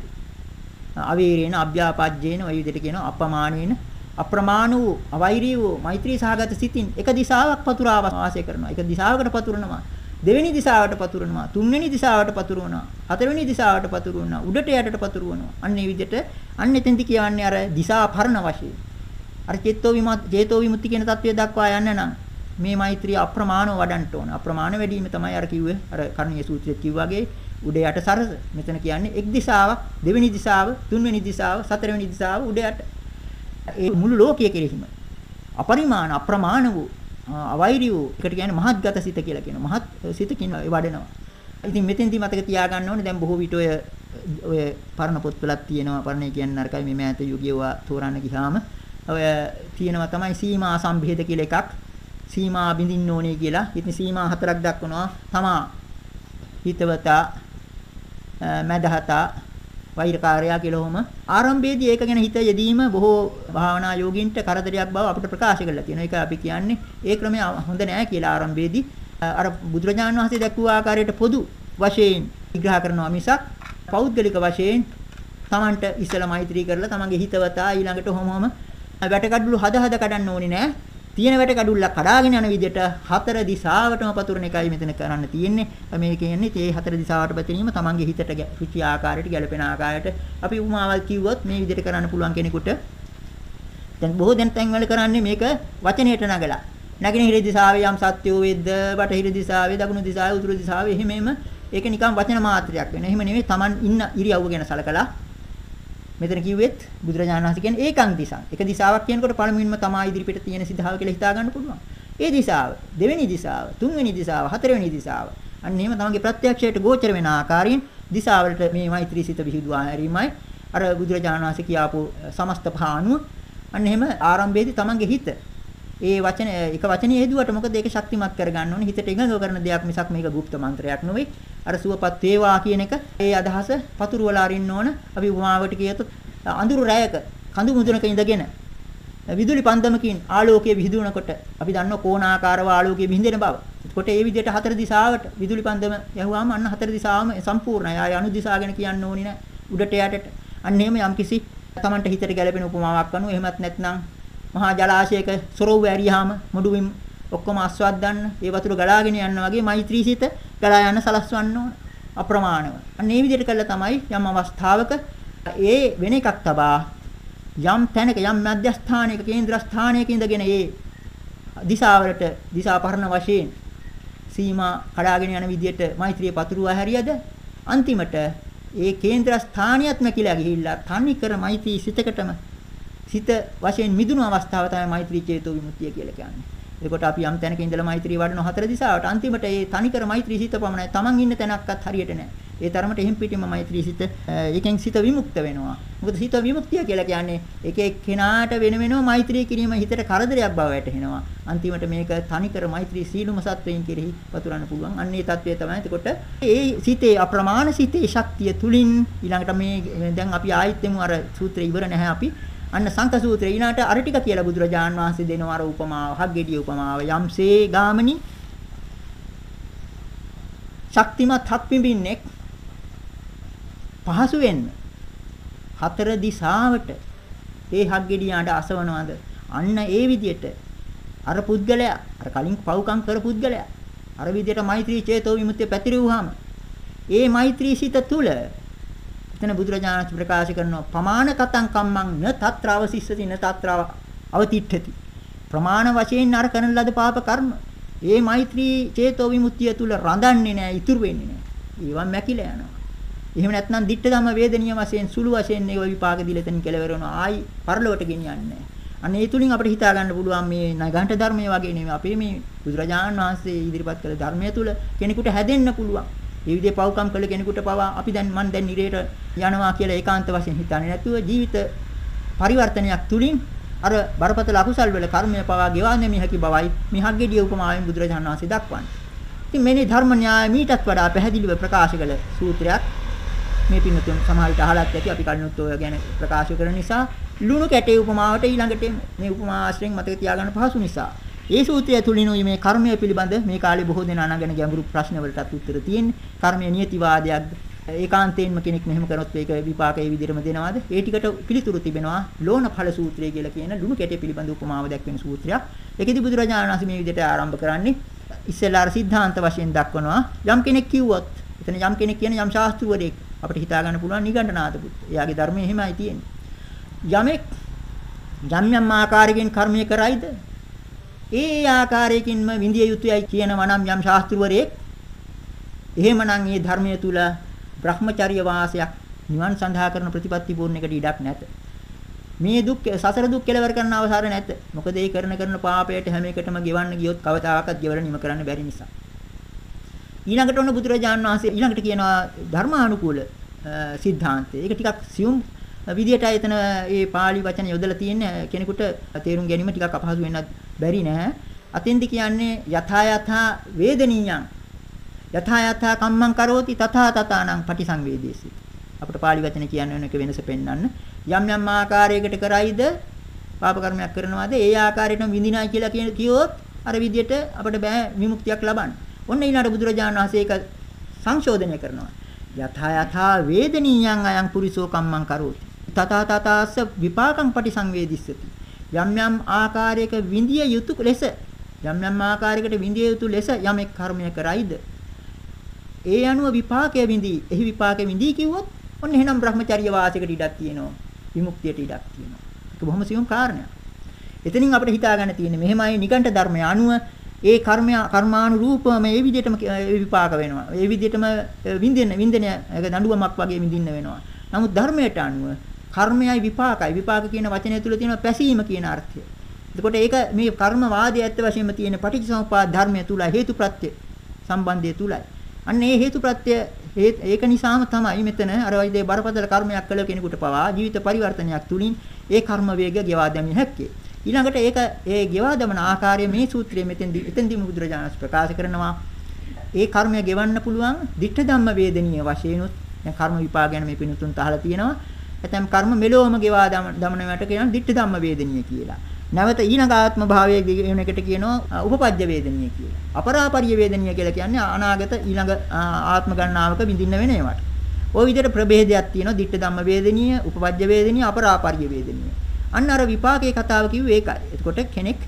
අවීරේන අභ්‍යාපජ්ජේන ඔය විදිහට කියනවා අපමානේන අප්‍රමාණ වූ අවෛරී වූ මෛත්‍රී සහගත සිතින් එක දිශාවක් පතුරා වාසය කරනවා. එක දිශාවකට පතුරනවා. දෙවෙනි දිශාවට පතුරනවා. තුන්වෙනි දිශාවට පතුරනවා. හතරවෙනි දිශාවට පතුරනවා. උඩට යටට පතුරනවා. අන්න ඒ විදිහට අන්න එතෙන්දි කියන්නේ අර දිශා පරණ වශයෙන්. අර චේතෝ විමුක්ති චේතෝ විමුක්ති කියන தත්වය දක්වා යන්න නම් මේ මෛත්‍රිය අප්‍රමාණව වඩන්න ඕන. අප්‍රමාණ වැඩිම තමයි අර කිව්වේ අර කර්ණීය සූත්‍රයේ කිව්වාගේ උඩ යට සරස. මෙතන කියන්නේ එක් දිශාවක්, දෙවෙනි දිශාව, තුන්වෙනි දිශාව, හතරවෙනි දිශාව උඩ යට. ඒ මුළු ලෝකයේ කෙරෙහිම අපරිමාණ අප්‍රමාණ වූ අවෛරී වූ එකට කියන්නේ මහත්ගත සිත කියලා කියනවා. මහත් සිතකින් වඩනවා. ඉතින් මෙතෙන්දි මතක තියාගන්න ඕනේ දැන් බොහෝ විට ඔය ඔය පරණ පොත්වලක් තියෙනවා. පරණ කියන්නේ නරකයි මේ මෑත යුගයේවා තෝරන්න ගියාම ඔය තියෙනවා තමයි සීමා සම්භේද කියලා එකක්. සීමා බිඳින්න ඕනේ කියලා. ඉතින් සීමා හතරක් දක්වනවා. තමා හිතවතා මදහතා වෛරකාරයා කියලා ඔහම ආරම්භයේදී ඒක ගැන හිත යෙදීම බොහෝ භාවනා යෝගීන්ට කරදරයක් බව අපිට ප්‍රකාශ කරලා තියෙනවා. ඒක අපි කියන්නේ ඒ ක්‍රමය හොඳ නෑ කියලා ආරම්භයේදී අර බුදුරජාණන් වහන්සේ දැක්වූ ආකාරයට පොදු වශයෙන් විග්‍රහ කරනවා මිසක් පෞද්ගලික වශයෙන් Tamanට ඉස්සලා මෛත්‍රී කරලා තමන්ගේ හිතවතා ඊළඟට ඔහොමම වැටකඩළු හද හද කඩන්න ඕනේ නෑ. තියෙන වැටකඩුල්ල කඩාගෙන යන විදිහට හතර දිශාවටම පතුරන එකයි මෙතන කරන්න තියෙන්නේ. මේ කියන්නේ මේ හතර දිශාවට පැතිරීම තමන්ගේ හිතට රුචි ආකාරයට ගැලපෙන ආකාරයට අපි උමාවල් කිව්වොත් මේ විදිහට කරන්න පුළුවන් කෙනෙකුට දැන් බොහෝ දැන් තැන්වල කරන්නේ මේක වචනයට නගලා. නැගෙනහිර දිශාවේ යම් සත්‍යෝ වේද, බටහිර දිශාවේ, දකුණු දිශාවේ, උතුරු දිශාවේ එහෙම එහෙම ඒක නිකන් වචන මාත්‍රයක් වෙන. එහෙම නෙමෙයි Taman ඉන්න ඉරියව්ව ගැන සලකලා මෙතන කිව්වෙත් බුදුරජාණන් වහන්සේ කියන්නේ ඒකං දිසං. එක දිශාවක් කියනකොට පළමුවෙන්ම තමා ඉදිරිපිට තියෙන සිතාව කියලා හිතා ගන්න පුළුවන්. ඒ දිශාව, දෙවෙනි දිශාව, තුන්වෙනි දිශාව, හතරවෙනි දිශාව. අන්න එහෙම තමන්ගේ ප්‍රත්‍යක්ෂයට ගෝචර වෙන ආකාරයෙන් දිශාවලට මේ මෛත්‍රී සිත විහිදුවා හැරීමයි අර බුදුරජාණන් වහන්සේ කියාපු සමස්ත පහානුව අන්න එහෙම ආරම්භයේදී තමන්ගේ හිත ඒ වචන එක වචනේ හේදුවට මොකද ඒක ශක්තිමත් කරගන්න ඕනේ හිතට එකඟ කරන දෙයක් මිසක් මේක গুপ্ত මන්ත්‍රයක් නෙවෙයි අර සුවපත් වේවා කියන එක ඒ අදහස පතුරවලා අරින්න ඕන අපි උමාවට කියතොත් අඳුරු රැයක කඳු මුදුනක ඉඳගෙන විදුලි පන්දමකින් ආලෝකයේ විහිදුනකොට අපි දන්නවා කෝණාකාරව ආලෝකයේ විහිදෙන බව. එතකොට ඒ විදිහට හතර දිශාවට විදුලි පන්දම යහුවාම අන්න හතර දිශාවම සම්පූර්ණයි. ආය අනු දිශා ගැන කියන්න ඕනි නෑ. උඩට යටට. අන්න එහෙම යම්කිසි Tamanට හිතට ගැලපෙන උපමාවක් අනුව එහෙමත් නැත්නම් මහා ජලාශයක සොරව් ඇරියාම මුඩුවින් ඔක්කොම අස්වද්දන්න ඒ වතුර ගලාගෙන යනවා වගේ මෛත්‍රී සිත ගලා යන සලස්වන්න ඕන අප්‍රමාණව. අන්න මේ විදිහට කළා තමයි යම් අවස්ථාවක ඒ වෙන එකක් තබා යම් තැනක යම් මධ්‍යස්ථානයක කේන්ද්‍රස්ථානයක ඉඳගෙන ඒ දිශාවලට දිශාපරණ වශයෙන් සීමා කඩාගෙන යන විදිහට මෛත්‍රිය පතුරුවා හැරියද අන්තිමට ඒ කේන්ද්‍රස්ථානියත්ම කියලා ගිහිල්ලා තනි කර මෛත්‍රී සිතකටම සිත වශයෙන් මිදුණු අවස්ථාව තමයි මෛත්‍රී චේතෝ විමුක්තිය කියලා කියන්නේ. එතකොට අපි යම් තැනක ඉඳලා මෛත්‍රී වඩන හතර දිශාවට අන්තිමට ඒ තනිකර මෛත්‍රී සිත පමණයි. Taman ඉන්න තැනක්වත් හරියට නැහැ. ඒ තරමට එහෙම් පිටින්ම මෛත්‍රී සිත එකෙන් සිත විමුක්ත වෙනවා. මොකද සිත විමුක්තිය කියලා කියන්නේ එක එක්කෙනාට වෙන වෙනම මෛත්‍රී කිරීම හිතට කරදරයක් බව වැටහෙනවා. අන්තිමට මේක තනිකර මෛත්‍රී සීලුම සත්වයෙන් කෙරෙහි පතුරන්න පුළුවන්. අන්න ඒ தત્ත්වය තමයි. එතකොට ඒ සිතේ අප්‍රමාණ සිතේ ශක්තිය තුලින් ඊළඟට මේ දැන් අපි ආයෙත් අර සූත්‍රය ඉවර නැහැ අපි අන්න සංක සූත්‍රය ඊළාට අර ටික කියලා බුදුරජාන් වහන්සේ දෙනවා අර උපමාව, හග්ගෙඩිය උපමාව. යම්සේ ගාමනි ශක්තිමත් හත් පිඹින්නෙක් පහසු වෙන්න හතර දිශාවට ඒ හග්ගෙඩියාට අසවනවද අන්න ඒ විදියට අර පුද්ගලයා අර කලින් පව්කම් කර පුද්ගලයා අර විදියට මෛත්‍රී චේතෝ විමුක්තිය පැතිරුවාම ඒ මෛත්‍රී සිත තුල එතන බුදුරජාණන් ප්‍රකාශ කරනවා ප්‍රමාණ කතං කම්මං න తත්‍රාව සිස්සති න తත්‍රාව අවතිට්ඨති. ප්‍රමාණ වශයෙන් අර කරන ලද පාප කර්ම. ඒ මෛත්‍රී චේතෝ විමුක්තිය තුල රඳන්නේ නැහැ ඉතුරු වෙන්නේ නැහැ ඒවා මැකිලා යනවා. එහෙම නැත්නම් ditta ධම්ම වේදනීය වශයෙන් සුළු වශයෙන් ඒව විපාක දීලා එතනින් කෙලවර වෙනවා ආයි පරලොවට ගෙනියන්නේ නැහැ අන්න ඒ තුලින් අපිට හිතා ගන්න පුළුවන් මේ නගන්ට ධර්මයේ වගේ නෙමෙයි. අපේ මේ බුදුරජාණන් වහන්සේ ඉදිරිපත් කළ ධර්මයේ තුල කෙනෙකුට හැදෙන්න පුළුවන්. මේ විදිහේ පව්කම් කළ කෙනෙකුට පවා අපි දැන් මන් දැන් නිරේට යනවා කියලා ඒකාන්ත වශයෙන් හිතන්නේ නැතුව ජීවිත පරිවර්තනයක් තුලින් අර බරපතල අකුසල් වල කර්මය පවා ගෙවන්නේ මිහකි බවයි මිහක්ගෙඩිය උපමාවෙන් බුදුරජාණන් වහන්සේ දක්වන්නේ. ඉතින් මේනේ ධර්ම න්‍යාය මීටත් වඩා පැහැදිලිව ප්‍රකාශ කළ සූත්‍රයක් මේ පින්නතුන් සමහරවිට අහලත් ඇති අපි කලිනුත් ඔය ගැන ප්‍රකාශ කරන නිසා ලුණු කැටේ උපමාවට ඊළඟට මේ උපමා ආශ්‍රයෙන් මතක තියාගන්න පහසු නිසා ඒ සූත්‍රය තුලිනුයි මේ කර්මය පිළිබඳ මේ කාලේ බොහෝ දෙනා අනගෙන ගැඹුරු ප්‍රශ්න වලටත් උත්තර තියෙන්නේ. කර්මය නියතිවාදයක්ද? ඒකාන්තයෙන්ම කෙනෙක් මෙහෙම කරොත් ඒක විපාක ඒ විදිහටම දෙනවාද? ඒ ටිකට පිළිතුරු තිබෙනවා ලෝණ ඵල සූත්‍රය කියලා කියන ලුණු කැටේ පිළිබඳ උපමාව දක්වන සූත්‍රයක්. ඒකෙදි බුදුරජාණන් වහන්සේ මේ විදිහට ආරම්භ කරන්නේ ඉස්සෙල්ලා අර සිද්ධාන්ත වශයෙන් දක්වනවා යම් කෙනෙක් කිව්වත් එතන යම් කෙනෙක් කියන යම් ශාස්ත්‍රවරයෙක් අපිට හිතා ගන්න පුළුවන් නිගණ්ඨනාථ පුත්. එයාගේ ධර්මය එහෙමයි තියෙන්නේ. යමෙක් යම් යම් ආකාරයකින් කර්මය කරයිද ඒ ආකාරයකින්ම විඳිය යුතුයයි කියනවා නම් යම් ශාස්ත්‍රවරයෙක් එහෙමනම් මේ ධර්මය තුල Brahmacharya වාසයක් නිවන් සඳහා කරන ප්‍රතිපත්ති පූර්ණයකට ඉඩක් නැත. මේ දුක් සසර දුක් කෙලවර කරන්න අවසාර නැත. මොකද ඒ කරන කරන පාපයට හැම එකටම ගෙවන්න ගියොත් කවදාකවත් ගෙවලා නිම කරන්න බැරි නිසා. ඊළඟට ඔන්න බුදුරජාණන් වහන්සේ ඊළඟට කියනවා ධර්මානුකූල සිද්ධාන්තය. ඒක ටිකක් සියුම් විදියටයි එතන මේ pāli වචන යොදලා තියෙන්නේ කෙනෙකුට තේරුම් ගැනීම ටිකක් අපහසු වෙන්නත් බැරි නෑ. අතින්දි කියන්නේ යථා යථා වේදනීයං යථා යථා කම්මං කරෝති තථා තථානං පටිසංවේදේසි. අපිට pāli වචන කියන්න වෙන එක වෙනස පෙන්වන්න. යම් යම් ආකාරයකට කරයිද පාප කර්මයක් කරනවාද ඒ ආකාරයටම විඳිනා කියලා කියන කිව්වොත් අර විදියට අපිට බෑ විමුක්තියක් ලබන්න. ඔන්න ඊළඟට බුදුරජාණන් වහන්සේ ඒක සංශෝධනය කරනවා. යථා යථා වේදනීයං අයං පුරිසෝ කම්මං කරෝති. තථා තථාස්ස විපාකං පටිසංවේදිස්සති. යම් යම් ආකාරයක විඳිය යුතු ලෙස යම් යම් ආකාරයකට විඳිය යුතු ලෙස යමෙක් කර්මය කරයිද ඒ අනුව විපාකය විඳී. එහි විපාකය විඳී කිව්වොත් ඔන්න එහෙනම් Brahmacharya වාසයකට ඉඩක් තියෙනවා. විමුක්තියට ඉඩක් තියෙනවා. ඒක බොහොම සියුම් කාරණයක්. එතනින් අපිට හිතා ගන්න තියෙන්නේ මෙහෙමයි නිගණ්ඨ ධර්මය අනුව ඒ කර්මය කර්මානුරූපව මේ විදිහටම විපාක වෙනවා. ඒ විදිහටම විඳින්න විඳින දඬුවමක් වගේ විඳින්න වෙනවා. නමුත් ධර්මයට අනුව කර්මයයි විපාකයි විපාක කියන වචනය තුල තියෙන පැසීම කියන අර්ථය. එතකොට ඒක මේ කර්ම වාදයේ ඇත්ත වශයෙන්ම තියෙන පටිච්චසමුපාද ධර්මය තුල හේතුප්‍රත්‍ය සම්බන්ධය තුලයි. අන්න ඒ හේතුප්‍රත්‍ය ඒක නිසාම තමයි මෙතන අර වයිදේ බරපතල කර්මයක් කළ කෙනෙකුට පවා ජීවිත පරිවර්තනයක් තුලින් ඒ කර්ම වේග ගෙවා දැමිය හැක්කේ. ඊළඟට ඒක ඒ ගෙවා දමන ආකාරය මේ සූත්‍රයේ මෙතෙන්දී එතෙන්දී බුදුරජාණන් ප්‍රකාශ කරනවා. ඒ කර්මය ගෙවන්න පුළුවන් ditta ධම්ම වේදනීය වශයෙන්ුත් දැන් කර්ම විපාක ගැන මේ පිණුතුන් තහලා තියෙනවා. ඇතම් කර්ම මෙලොවම ගෙවා දමනවට කියනවා ditta ධම්ම වේදනීය කියලා. නැවත ඊළඟ ආත්ම භාවයේ කියන එකට කියනවා උපපජ්ජ වේදනීය කියලා. අපරාපරිය වේදනීය කියලා කියන්නේ අනාගත ඊළඟ ආත්ම ගණනාවක විඳින්න වෙන ඒවට. ওই විදිහට ප්‍රභේදයක් තියෙනවා ditta ධම්ම වේදනීය, උපපජ්ජ වේදනීය, අපරාපරිය වේදනීය. අන්න අර විපාකයේ කතාව කිව්වේ ඒකයි. එතකොට කෙනෙක්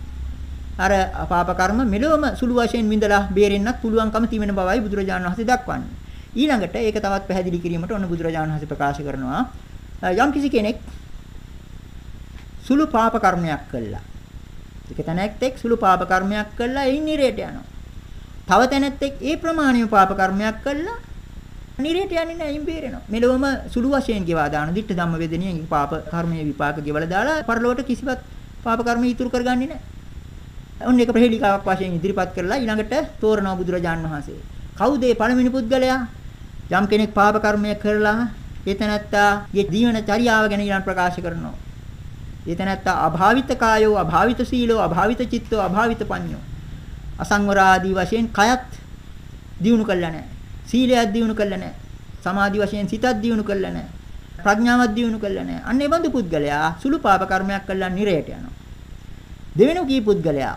අර පාප කර්ම මෙලොවම සුළු වශයෙන් විඳලා බේරෙන්නත් පුළුවන්කම තිබෙන බවයි බුදුරජාණන් වහන්සේ දක්වන්නේ. ඊළඟට ඒක තවත් පැහැදිලි කිරීමට ඔන්න බුදුරජාණන් වහන්සේ ප්‍රකාශ කරනවා යම් කිසි කෙනෙක් සුළු පාප කර්මයක් කළා. එක තැනෙක් සුළු පාප කර්මයක් කළා එයින් නිරේට යනවා. තව තැනෙක් ඒ ප්‍රමාණීය පාප කර්මයක් කළා නිරේට යන්නේ නැහැ එයින් බේරෙනවා. මෙලොවම සුළු වශයෙන් ගෙවා දාන දිට්ඨ ධම්ම වේදනියෙන් පාප කර්මයේ විපාක ගෙවලා දාලා පරලෝකට කිසිවත් පාප කර්ම ඉතුරු කරගන්නේ නැහැ. ඔන්න ඒක ප්‍රහේලිකාවක් වශයෙන් ඉදිරිපත් කරලා ඊළඟට තෝරනවා බුදුරජාන් වහන්සේ. කවුද මේ පළවෙනි පුද්ගලයා? යම් කෙනෙක් පාප කර්මයක් කරලා ඒතනත්තාගේ ජීවන චර්යාව ගැන ඊළඟ ප්‍රකාශ කරනවා. ඒතනත්තා අභාවිත කායෝ අභාවිත සීලෝ අභාවිත චිත්තෝ අභාවිත පඤ්ඤෝ අසංවර ආදී වශයෙන් කයත් දියුණු කළා නැහැ. සීලයක් දියුණු කළා නැහැ. සමාධි වශයෙන් සිතක් දියුණු කළා නැහැ. ප්‍රඥාවක් දියුණු කළා නැහැ. අන්න ඒ බඳු පුද්ගලයා සුළු පාප කර්මයක් කළා නිරයට යනවා. දෙවෙනි කී පුද්ගලයා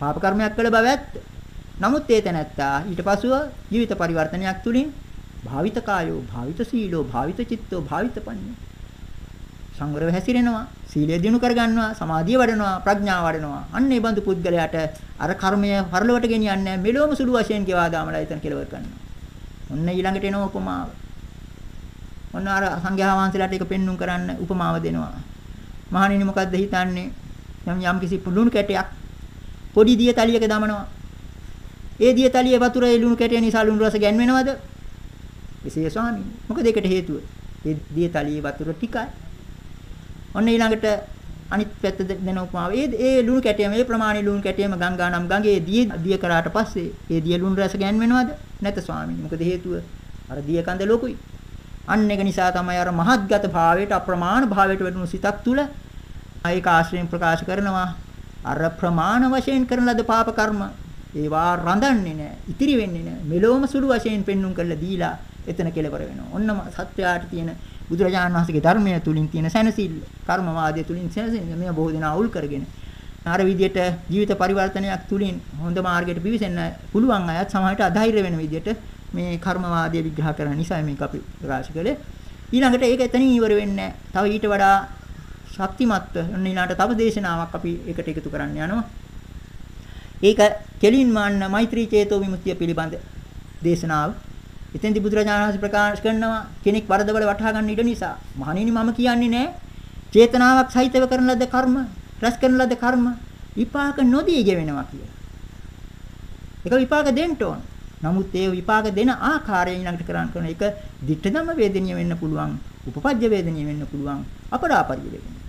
පාප කර්මයක් කළ බව ඇත්ත. නමුත් ඒ තැනැත්තා ඊට පසුව ජීවිත පරිවර්තනයක් තුලින් භාවිත කායෝ භාවිත සීලෝ භාවිත චිත්තෝ භාවිත පඤ්ඤෝ සංවරව හැසිරෙනවා සීලය දිනු කරගන්නවා සමාධිය වඩනවා ප්‍රඥාව වඩනවා. අන්න ඒ බඳු පුද්ගලයාට අර කර්මය පරලොවට ගෙනියන්නේ මෙලොවම සුළු වශයෙන් කියවා දාමලා එතන කෙලවර කරනවා. ඔන්න ඊළඟට එන උපමාව. ඔන්න අර සංඝයා වහන්සේලාට ඒක පෙන්눔 කරන්න උපමාව දෙනවා. මහණෙනි මොකද්ද හිතන්නේ? යම් යම් කිසි ලුණු කැටයක් පොඩි දිය තලියක දමනවා. ඒ දිය තලියේ වතුරේ ලුණු කැටය නිසා ලුණු රස ගැන්වෙනවද? එසේ ස්වාමීනි. මොකද ඒකට හේතුව? ඒ දිය තලියේ වතුර ටිකයි. ඔන්න ඊළඟට අනිත් පැත්ත දෙන උපමාව. ඒ ඒ ලුණු කැටයම ඒ ප්‍රමාණී ලුණු කැටයම ගංගා නම් ගඟේ දිය දිය කරාට පස්සේ ඒ දිය ලුණු රස ගැන්වෙනවද? නැත ස්වාමීනි. මොකද හේතුව? අර දිය කඳ ලොකුයි. අන්න ඒක නිසා තමයි අර මහත්ගත භාවයට අප්‍රමාණ භාවයට වැටුණු සිතක් තුල ඒක ආශ්‍රයෙන් ප්‍රකාශ කරනවා අර ප්‍රමාණ වශයෙන් කරන ලද පාප කර්ම ඒවා රඳන්නේ නැහැ ඉතිරි වෙන්නේ නැහැ මෙලොවම සුළු වශයෙන් පෙන්눔 කරලා දීලා එතන කෙලවර වෙනවා. ඔන්න සත්‍යයට තියෙන බුදුරජාණන් වහන්සේගේ ධර්මය තුලින් තියෙන සැනසෙල්ල, කර්මවාදය තුලින් සැනසෙල්ල මේ බොහෝ දෙනා අවුල් කරගෙන අර විදියට ජීවිත පරිවර්තනයක් තුලින් හොඳ මාර්ගයට පිවිසෙන්න පුළුවන් අයත් සමහරට අධෛර්ය වෙන විදියට මේ කර්මවාදය විග්‍රහ කරන නිසා මේක අපි ප්‍රකාශ කළේ. ඊළඟට ඒක එතනින් ඉවර වෙන්නේ තව ඊට වඩා ශක්තිමත්ව ඔන්න ඊළඟට තව දේශනාවක් අපි ඒකට එකතු කරන්න යනවා. ඒක කෙලින්ම අන්න මෛත්‍රී චේතෝ විමුක්තිය පිළිබඳ දේශනාව එතෙන්දී බුදුරජාණන් වහන්සේ ප්‍රකාශ කරනවා කෙනෙක් වරදවල වටහා ගන්න ඉඩ නිසා මහණෙනි මම කියන්නේ නෑ චේතනාවක් සහිතව කරන ලද කර්ම රැස් කරන ලද කර්ම විපාක නොදී ගෙවෙනවා කියලා. ඒක විපාක දෙන්න ඕන. නමුත් ඒ විපාක දෙන ආකාරය ඊළඟට කරන්න කරන එක dittadama වේදනීය වෙන්න පුළුවන්, උපපජ්ජ වේදනීය වෙන්න පුළුවන්, අපරාපරිය වෙන්න.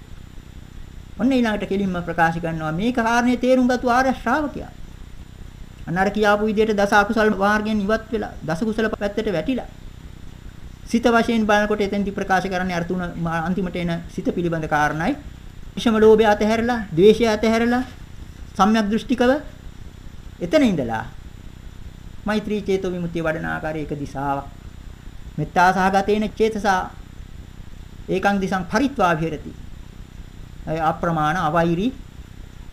ඔන්න ඊළඟට කෙලින්ම ප්‍රකාශ කරනවා මේ කාරණේ තේරුම් ගත්තු ආර්ය ශ්‍රාවකයා. අන්නර කියාපු විදිහට දස අකුසල මාර්ගයෙන් ඉවත් වෙලා දස කුසල පැත්තට වැටිලා. සිත වශයෙන් බලනකොට එතෙන්දි ප්‍රකාශ කරන්නේ අර තුන අන්තිමට එන සිත පිළිබඳ කාරණයි. විෂම ලෝභය අතහැරලා ද්වේෂය අතහැරලා සම්‍යක් දෘෂ්ටිකව එතන ඉඳලා මෛත්‍රී චේතෝ විමුක්තිය වඩන ආකාරය එක දිශාවක්. මෙත්තා සහගතේන චේතසා ඒකං දිසං පරිත්වා විහෙරති. අප්‍රමාණ අවෛරී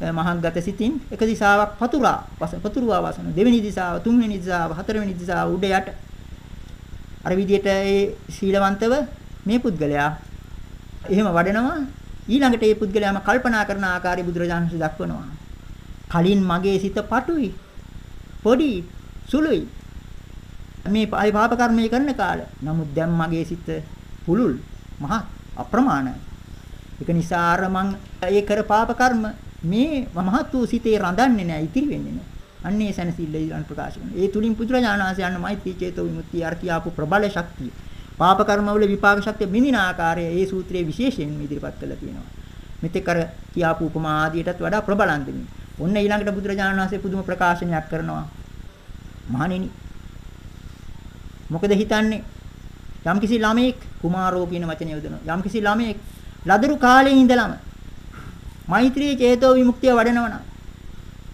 මහග්ගත සිතින් එක දිශාවක් පතුරා පතුරුවා වසන. දෙවෙනි දිශාව තුන්වෙනි දිශාව හතරවෙනි දිශාව උඩ යට. අර විදිහට ඒ සීලවන්තව මේ පුද්ගලයා එහෙම වඩනවා. ඊළඟට මේ පුද්ගලයාම කල්පනා කරන ආකාරය බුදුරජාණන් වහන්සේ දක්වනවා. කලින් මගේ සිත පටුයි පොඩි සුළුයි. මේ පාප කර්මය කරන කාලේ. නමුත් දැන් මගේ සිත පුළුල් මහත් අප්‍රමාණයි. ඒක නිසා අර මං ඒ කර පාප කර්ම මේ මහත් වූ සිතේ රඳන්නේ නැහැ ඉතිරි වෙන්නේ නැහැ. අන්නේ සැනසෙල්ල ඊළඟ ප්‍රකාශ කරනවා. ඒ තුලින් පුදුරජානන ආසය යන මෛත්‍රී චේතෝ විමුක්තිය අර කියාපු ප්‍රබල ශක්තිය. පාප කර්මවල විපාක ශක්තිය මිනින ආකාරය ඒ සූත්‍රයේ විශේෂයෙන් ඉදිරිපත් කරලා තියෙනවා. මෙතෙක් අර කියාපු උපමා ආදියටත් වඩා ප්‍රබලන්ත මේ. ඔන්න ඊළඟට බුදුරජාණන් වහන්සේ පුදුම ප්‍රකාශනයක් කරනවා. මහණෙනි මොකද හිතන්නේ? යම්කිසි ළමෙක් කුමාරෝ කියන වචනය යොදනවා. යම්කිසි ළමෙක් ලදරු කාලේ ඉඳලම මෛත්‍රී චේතෝ විමුක්තිය වඩනවා නම්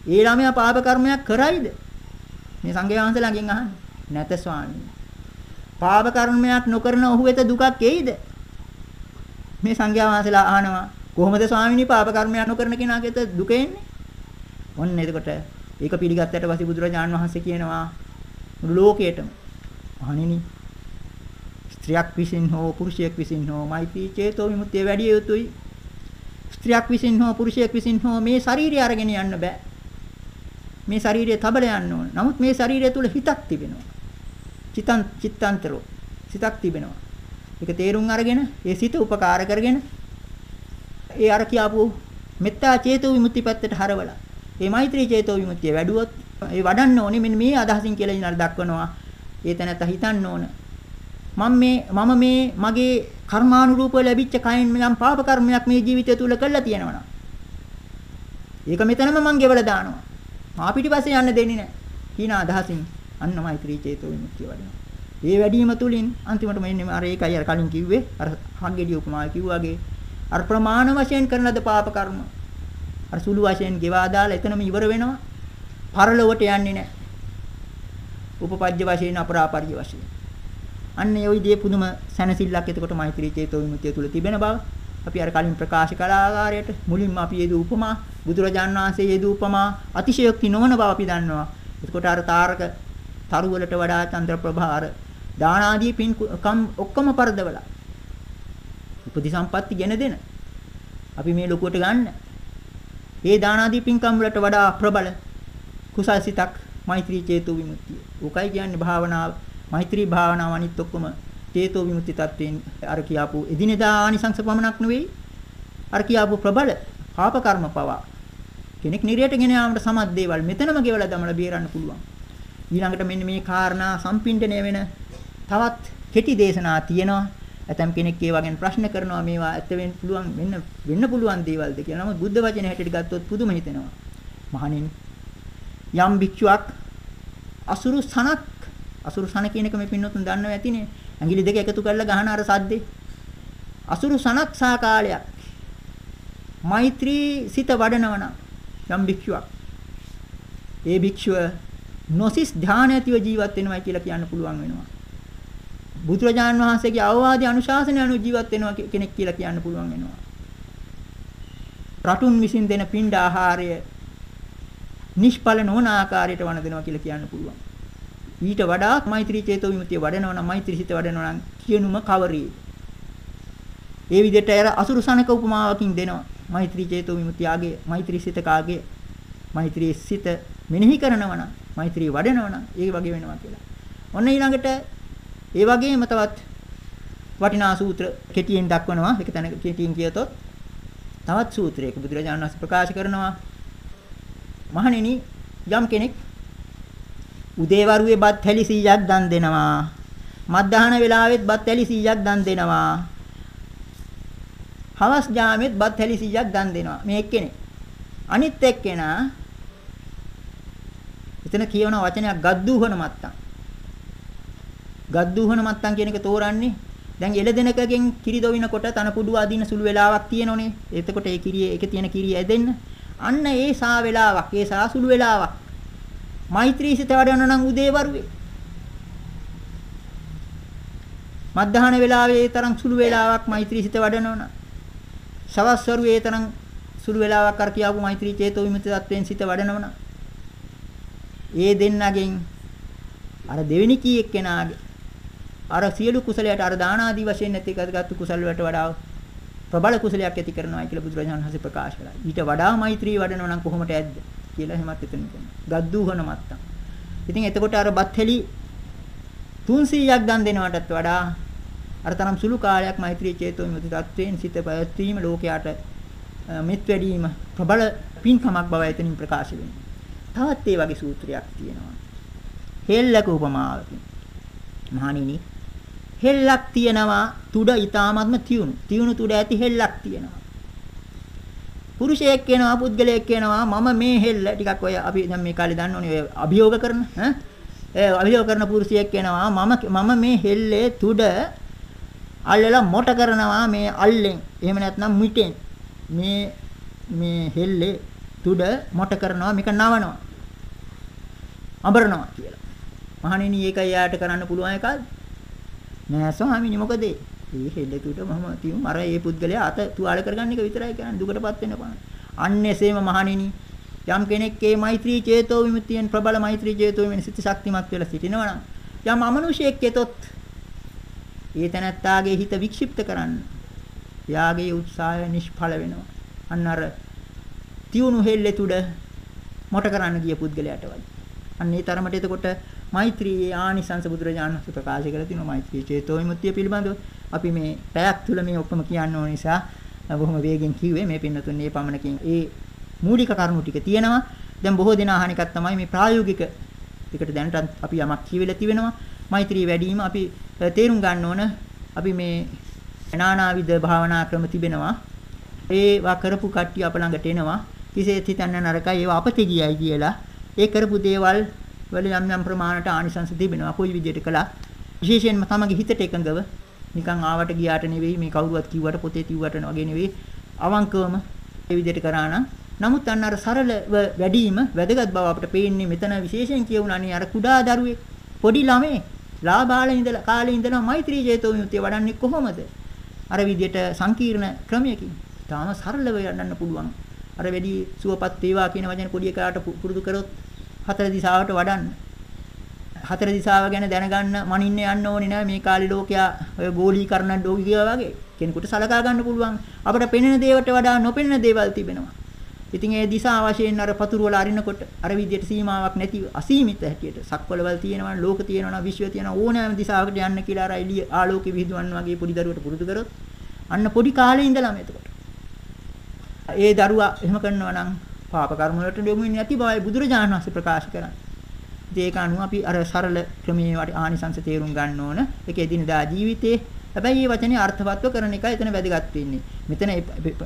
ඒ ළමයා පාප කර්මයක් කරයිද? මේ සංඝයා වහන්සේලාගෙන් අහන්නේ. නැත ස්වාමීනි. පාප කර්මයක් නොකරන ඔහු වෙත දුකක් එයිද? මේ සංඝයා වහන්සේලා අහනවා. කොහොමද ස්වාමීනි පාප කර්මයක් නොකරන කෙනාට දුක එන්නේ? ඔන්න එතකොට ඒක පිළිගත්තට පස්සේ බුදුරජාණන් වහන්සේ කියනවා මුළු ලෝකයටම අහණෙනි ස්ත්‍රියක් විසින් හෝ පුරුෂයෙක් විසින් හෝ මෛත්‍රී චේතෝ විමුක්තිය වැඩි යුතුයි ස්ත්‍රියක් විසින් හෝ පුරුෂයෙක් විසින් හෝ මේ ශරීරය අරගෙන යන්න බෑ. මේ ශරීරය තබල යන්න ඕන. නමුත් මේ ශරීරය තුල හිතක් තිබෙනවා. චිතං චිත්තාන්තරෝ සිතක් තිබෙනවා. ඒක තේරුම් අරගෙන ඒ සිත උපකාර කරගෙන ඒ අර කියාපු මෙත්තා චේතෝ විමුක්ති පැත්තට හරවලා මේ මෛත්‍රී චේතෝ විමුක්තිය වැඩුවොත් ඒ වඩන්න ඕනේ මෙන්න මේ අදහසින් කියලා ඉන්නර දක්වනවා. ඒ තැනත් හිතන්න ඕන. මම මේ මම මේ මගේ කර්මානුරූපව ලැබිච්ච කයින් යම් පාප කර්මයක් මේ ජීවිතය තුල කළා තියෙනවා ඒක මෙතනම මං ගෙවලා දානවා. මා පිටිපස්සේ යන්න දෙන්නේ නැහැ. කීන අදහසින් අන්න මෛත්‍රී චේතෝ විමුක්තිය වඩනවා. ඒ වැඩිම තුලින් අන්තිමට මෙන්න අර ඒකයි අර කලින් කිව්වේ අර හග්ගෙඩිය උපමාව කිව්වාගේ අර ප්‍රමාණ වශයෙන් කරන ලද පාප කර්ම අර සුළු වශයෙන් ගෙවා දාලා එතනම ඉවර වෙනවා. පරලොවට යන්නේ නැහැ. උපපජ්‍ය වශයෙන් අපරාපරිය වශයෙන්. අන්න ඒ විදිහේ පුදුම සැනසෙල්ලක් එතකොට මෛත්‍රී චේතෝ විමුක්තිය තුල තිබෙන බව අපි අර කලින් ප්‍රකාශ කළ ආකාරයට මුලින්ම අපි යෙදූ උපමා බුදුරජාන් වහන්සේ යෙදූ උපමා අතිශයෝක්ති නොවන බව අපි දන්නවා. එතකොට අර තාරක තරු වලට වඩා චන්ද්‍ර ප්‍රභාර දාන ආදී පින්කම් ඔක්කොම පරදවලා උපදි සම්පatti ගෙන දෙන අපි මේ ලොකුවට ගන්න ඒ දාන ආදී පින්කම් වලට වඩා ප්‍රබල කුසල් සිතක් මෛත්‍රී චේතෝ විමුක්තිය. උකයි කියන්නේ භාවනාව. මෛත්‍රී භාවනාව අනිත් ඔක්කොම චේතෝ විමුක්ති තත්වයෙන් අර කියාපු එදිනෙදා ආනිසංස පමණක් නෙවෙයි. අර කියාපු ප්‍රබල පාප කර්ම පවා කෙනෙක් නිරයට ගෙන යාමට සමත් දේවල් මෙතනම ගෙවලා දමලා බේරන්න පුළුවන්. ඊළඟට මෙන්න මේ කාරණා සම්පින්ඩණය වෙන තවත් කෙටි දේශනා තියෙනවා. ඇතම් කෙනෙක් ඒ වගේ ප්‍රශ්න කරනවා මේවා ඇත්ත වෙන්න පුළුවන් වෙන්න වෙන්න පුළුවන් දේවල්ද කියලා. නමුත් බුද්ධ වචනේ හැටියට ගත්තොත් පුදුම හිතෙනවා. මහණෙනි යම් භික්ෂුවක් අසුරු සනක් අසුරු සන කියන එක මේ පින්නොතුන් දන්නව ඇතිනේ. ඇඟිලි දෙක එකතු කරලා ගහන අර සද්දේ. අසුරු සනක් සා කාලයක් මෛත්‍රී සිත වඩනවන යම් භික්ෂුවක් ඒ භික්ෂුව නොසිස් ධානය ඇතිව ජීවත් වෙනවා කියලා කියන්න පුළුවන් වෙනවා. බුදුරජාන් වහන්සේගේ අවවාදී අනුශාසනය අනුව ජීවත් වෙනවා කෙනෙක් කියලා කියන්න පුළුවන් වෙනවා. රටුන් විසින් දෙන පින්ඩ ආහාරය නිෂ්ඵල නොවන ආකාරයට වන දෙනවා කියලා කියන්න පුළුවන්. ඊට වඩා මෛත්‍රී චේතෝ විමුක්තිය වඩනවා නම් මෛත්‍රී සිත වඩනවා නම් කියනුම කවරේ. ඒ විදිහට අර අසුරුසනක උපමාවකින් දෙනවා. මෛත්‍රී චේතෝ විමුක්තියගේ මෛත්‍රී සිතකාගේ මෛත්‍රී සිත මෙනෙහි කරනවා නම් මෛත්‍රී වඩනවා නම් ඒ වගේ වෙනවා කියලා. ඔන්න ඊළඟට ඒ වගේම තවත් වටිනා සූත්‍ර කෙටියෙන් දක්වනවා. ඒක තැන කෙටියෙන් කියතොත් තවත් සූත්‍රයක බුදුරජාණන් වහන්සේ ප්‍රකාශ කරනවා මහණෙනි යම් කෙනෙක් උදේවරුේ බත් හැලි 100ක් දන් දෙනවා. මධ්‍යහන වෙලාවෙත් බත් හැලි 100ක් දන් දෙනවා. හවස් ජාමෙත් බත් හැලි 100ක් දන් දෙනවා. මේ එක්කෙනෙක්. අනිත් එක්කෙනා එතන කියවන වචනයක් ගද්දුහන මත්තම්. ගද්දුහන මත්තම් කියන එක තෝරන්නේ දැන් එළදෙනකගෙන් කිරි දොවිනකොට තන පුඩුව අදින සුළු වෙලාවක් තියෙනෝනේ. එතකොට ඒ කිරිය එක තියෙන කිරිය ඇදෙන්න. අන්න ඒ සා වෙලාවක්, ඒ සා සුළු වෙලාවක්. මෛත්‍රී සිත වඩන නම් උදේවරුේ. මධ්‍යහන වෙලාවේ ඒ තරම් සුළු වෙලාවක් මෛත්‍රී සිත වඩනවන. සවස් වරුවේ ඒ තරම් සුළු වෙලාවක් අර කියාපු මෛත්‍රී චේතෝ විමුක්ති තත්වයෙන් සිත වඩනවන. ඒ දෙන්නගෙන් අර දෙවෙනි කී එක්කෙනාගේ අර සියලු කුසලයට අර දාන ආදී වශයෙන් නැති කරගත්තු කුසල වලට වඩා ප්‍රබල කුසලයක් ඇති කරනවා කියලා බුදුරජාණන් වහන්සේ ප්‍රකාශ කළා. ඊට වඩා මෛත්‍රී වඩනවා නම් කොහොමද ඇද්ද කියලා එහෙමත් එතන කියනවා. ගද්දුහන මත්තම්. ඉතින් එතකොට අර බත්හෙලි 300ක් දන් දෙනවටත් වඩා අර තරම් සුළු කාලයක් මෛත්‍රී චේතෝ විමුක්ති තත්වයෙන් සිත පැවැත්වීම ලෝකයට මෙත් වැඩිම ප්‍රබල පින්කමක් බව එතනින් ප්‍රකාශ වෙනවා. තවත් ඒ වගේ සූත්‍රයක් තියෙනවා. හෙල්ලක උපමාවකින්. මහණෙනි හෙල්ලක් තියෙනවා තුඩ ඊ타මත්ම තියුණු. තියුණු තුඩ ඇති හෙල්ලක් තියෙනවා. පුරුෂයෙක් කියනවා පුද්ගලයෙක් කියනවා මම මේ හෙල්ල ටිකක් ඔය අපි දැන් මේ කාලේ දන්න ඕනේ ඔය අභියෝග කරන ඈ ඒ අභියෝග කරන පුරුෂයෙක් කියනවා මම මම මේ හෙල්ලේ තුඩ අල්ලලා මොට කරනවා මේ අල්ලෙන් එහෙම නැත්නම් මිටෙන් මේ මේ හෙල්ලේ තුඩ මොට කරනවා මේක නවනවා අඹරනවා කියලා. මහණෙනි ඒක යාට කරන්න පුළුවන් එකක්ද? නෑ ස්වාමීනි මොකද ඒ හෙල්ලෙතුට මම තියුම් අර ඒ පුද්ගලයා අත තුවාල කරගන්න එක විතරයි කරන්නේ දුකටපත් වෙන්න පාන. අන්න එසේම මහණෙනි යම් කෙනෙක්ගේ මෛත්‍රී චේතෝ විමුක්තියෙන් ප්‍රබල මෛත්‍රී චේතෝ විමුක්ති සිත ශක්තිමත් වෙලා සිටිනවා නම් යම් අමනුෂයෙක් එතොත් ඒ තැනත්තාගේ හිත වික්ෂිප්ත කරන්න යාගේ උත්සාහය නිෂ්ඵල වෙනවා. අන්න අර තියුණු හෙල්ලෙතුඩ මොට කරන්න ගිය පුද්ගලයාට වගේ. අන්න ඒ තරමට එතකොට මෛත්‍රී ආනිසංස බුදුරජාණන් වහන්සේ ප්‍රකාශ කරලා තිනවා මෛත්‍රී චේතෝ විමුක්තිය පිළිබඳව. අපි මේ පැයක් තුල මේ ඔක්කොම කියන්න ඕන නිසා බොහොම වේගෙන් කිව්වේ මේ පින්නතුන් මේ පමණකින් ඒ මූලික කරුණු ටික තියෙනවා. දැන් බොහෝ දෙනා අහන එකක් තමයි මේ ප්‍රායෝගික එකට දැනට අපි යමක් කියවිලා තිබෙනවා. මෛත්‍රී වැඩිම අපි තේරුම් ගන්න ඕන අපි මේ නානාවිද භාවනා ක්‍රම තිබෙනවා. ඒවා කරපු කට්ටිය අප ළඟට එනවා. කිසිසේත් හිතන්න නරකයි ඒවා අපතේ ගියයි කියලා. ඒ කරපු දේවල් වල යම් යම් ප්‍රමාණයට ආනිසංස තිබෙනවා. කොයි විදිහට කළා විශේෂයෙන්ම තමගේ හිතට එකඟව නිකන් ආවට ගියාට නෙවෙයි මේ කවුරුවත් කිව්වට පොතේ කිව්වට වගේ නෙවෙයි අවංකවම ඒ විදිහට කරා නම් නමුත් අන්න අර සරලව වැඩිම වැදගත් බව අපිට පේන්නේ මෙතන විශේෂයෙන් කියුණානේ අර කුඩා දරුවෙක් පොඩි ළමේ ලාබාලේ ඉඳලා කාලේ ඉඳලා මෛත්‍රී චේතෝ විමුක්තිය වඩන්නේ කොහොමද? අර විදිහට සංකීර්ණ ක්‍රමයකින්. තාම සරලව යන්නන්න පුළුවන්. අර වැඩි සුවපත් වේවා කියන වචන පොඩි එකාට පුරුදු කරොත් හතර දිශාවට වඩන්න. හතර දිශාව ගැන දැනගන්න මනින්න යන්න ඕනේ නෑ මේ කාලේ ලෝකයා ඔය ගෝලීකරණ ඩෝගි කියලා වගේ. කෙනෙකුට සලකා ගන්න පුළුවන්. අපිට පෙනෙන දේවට වඩා නොපෙනෙන දේවල් තිබෙනවා. ඉතින් ඒ දිශා වශයෙන් අර පතුරු වල අරිනකොට අර විදියට සීමාවක් නැති අසීමිත හැටියට සක්වලවල් තියෙනවා ලෝක තියෙනවා විශ්වය තියෙනවා ඕනෑම දිශාවකට යන්න කියලා අර එළිය ආලෝකෙ විහිදුවන්න වගේ පොඩි දරුවට පුරුදු කරොත් අන්න පොඩි කාලේ ඉඳලාම එතකොට. ඒ දරුවා එහෙම කරනවා නම් පාප කර්ම වලට යොමු වෙන්නේ නැති බවයි බුදුරජාණන් වහන්සේ ප්‍රකාශ කරන්නේ ඒක අනුව අපි අර සරල ක්‍රමයේ ආනිසංස තේරුම් ගන්න ඕන. ඒක එදිනදා ජීවිතේ. හැබැයි මේ වචනේ අර්ථවත්ව කරන එකයි එතන වැදගත් වෙන්නේ. මෙතන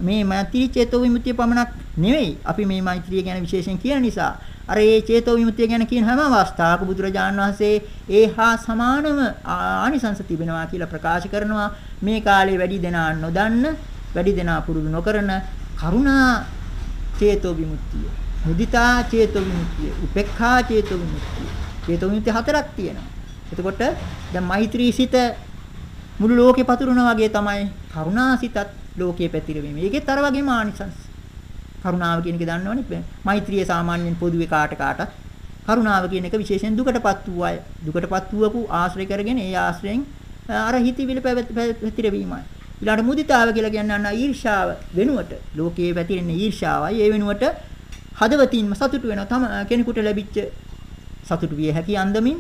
මේ මෛත්‍රී චේතෝ විමුක්තිය පමණක් නෙවෙයි. අපි මේ මෛත්‍රිය ගැන විශේෂයෙන් කියන නිසා අර ඒ චේතෝ විමුක්තිය ගැන කියන හැම අවස්ථාවක බුදුරජාණන් වහන්සේ ඒ හා සමානම ආනිසංස තිබෙනවා කියලා ප්‍රකාශ කරනවා. මේ කාලේ වැඩි දෙනා නොදන්න, වැඩි දෙනා පුරුදු නොකරන කරුණා චේතෝ විමුක්තිය. මුදිතා චේතෝ විමුක්තිය, උපේක්ඛා චේතෝ විමුක්තිය. චේතෝ විමුක්තිය හතරක් තියෙනවා. එතකොට දැන් මෛත්‍රී සිත මුළු ලෝකේ පතුරනවා වගේ තමයි කරුණා සිතත් ලෝකයේ පැතිරෙන්නේ. මේකෙත් අර වගේම ආනිසංස. කරුණාව කියන එක දන්නවනේ. මෛත්‍රිය සාමාන්‍යයෙන් පොදුවේ කාට කාටත් කරුණාව කියන එක විශේෂයෙන් දුකටපත් වූ අය. දුකටපත් වූවකු ආශ්‍රය කරගෙන ඒ ආශ්‍රයෙන් අර හිතවිලි පැතිරවීමයි. ඊළඟ මුදිතාව කියලා කියන්නේ අන්න ඊර්ෂාව වෙනුවට ලෝකයේ පැතිරෙන ඊර්ෂාවයි ඒ වෙනුවට හදවතින්ම සතුටු වෙනවා. තම කෙනෙකුට ලැබිච්ච සතුටු විය හැකි අන්දමින්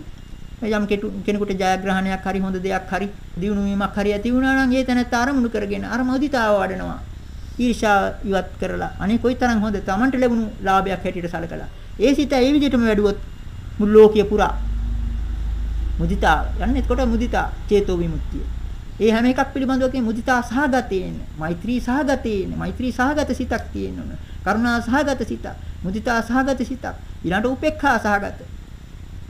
යම් කෙනෙකුට ජයග්‍රහණයක් හරි හොඳ දෙයක් හරි දියුණු වීමක් හරි ඇති වුණා නම් ඒ තැනත් අරමුණු කරගෙන අර මොදිතාව වඩනවා. ඊර්ෂාව ඉවත් කරලා අනේ කොයිතරම් හොඳ Tamanට ලැබුණු ලාභයක් හැටියට සලකලා. ඒ සිත ඒ විදිහටම වැඩුවොත් මුළු ලෝකීය පුරා මුදිතා යන්නේ එතකොට මුදිතා චේතෝ විමුක්තිය. ඒ හැම එකක් පිළිබඳව කියන මුදිතා සහගතේන, මෛත්‍රී සහගතේන, මෛත්‍රී සහගත සිතක් තියෙන්න ඕන. කරුණා සහගත සිතක්, මුදිතා සහගත සිතක්, ඊළඟට උපේක්ඛා සහගත.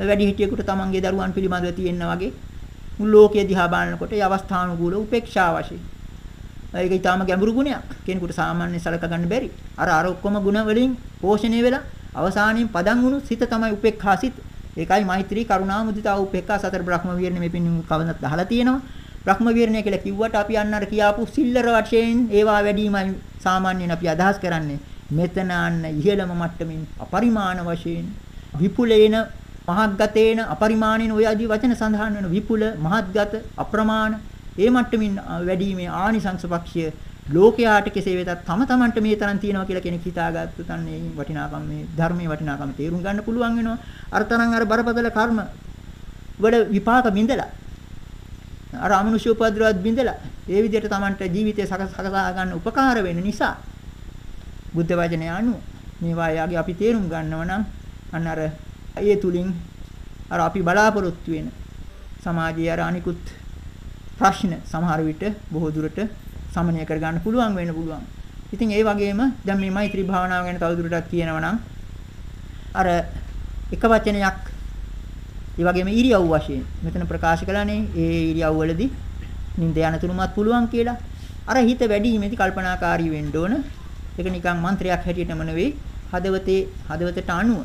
වැඩි හිටියෙකුට තමන්ගේ දරුවන් පිළිබඳව තියෙනා වගේ මුළු ලෝකයේ දිහා බලනකොට ඒ අවස්ථානුකූල උපේක්ෂා වශයෙන්. ඒක ඊටාම ගැඹුරු ගුණයක්. කෙනෙකුට සාමාන්‍ය සලක ගන්න බැරි. අර අර ඔක්කොම ගුණ වලින් පෝෂණය වෙලා අවසානයේ පදන් වුණු සිත තමයි උපේක්ඛා සිත. ඒකයි මෛත්‍රී කරුණා මුදිතා උපේක්ඛා සතර බ්‍රහ්ම විහරණය මේ පින් කවදත් අහලා තියෙනවා. බ්‍රහ්ම විහරණය කියලා කිව්වට අපි අන්න අර කියාපු සිල්ලර වශයෙන් ඒවා වැඩිමයි සාමාන්‍යයෙන් අපි අදහස් කරන්නේ. මෙතන අන්න ඉහළම මට්ටමින් අපරිමාණ වශයෙන් විපුලේන මහත්ගතේන අපරිමාණේන ඔය ආදී වචන සඳහන් වෙන විපුල මහත්ගත අප්‍රමාණ ඒ මට්ටමින් වැඩිීමේ ආනිසංස පක්ෂය ලෝකයාට කෙසේ වෙතත් තම තමන්ට මේ තරම් තියෙනවා කියලා කෙනෙක් හිතාගත්තොත් අන්න ඒ වටිනාකම මේ ධර්මයේ වටිනාකම තේරුම් ගන්න පුළුවන් වෙනවා අර තරම් අර බරපතල කර්ම වල විපාක බින්දලා අර අමනුෂ්‍ය උපද්‍රවත් බින්දලා ඒ විදිහට තමන්ට ජීවිතය සකසා ගන්න උපකාර වෙන නිසා බුද්ධ වචනය අනුව මේවා යාගේ අපි තේරුම් ගන්නව නම් අන්න අර ඒ තුලින් අර අපි බලාපොරොත්තු වෙන සමාජයේ අර අනිකුත් ප්‍රශ්න සමහර විට බොහෝ දුරට සමනය කර ගන්න පුළුවන් වෙන්න පුළුවන්. ඉතින් ඒ වගේම දැන් මේ මෛත්‍රී භාවනාව ගැන තවදුරටත් කියනවා නම් අර එක වචනයක් ඒ වගේම ඉරියව් වශයෙන් මෙතන ප්‍රකාශ කළානේ ඒ ඉරියව් වලදී නිින්ද යන තුරුමත් පුළුවන් කියලා. අර හිත වැඩිීමේදී කල්පනාකාරී වෙන්න ඕන. ඒක නිකන් මන්ත්‍රයක් හැටියටම නෙවෙයි හදවතේ හදවතට අනුව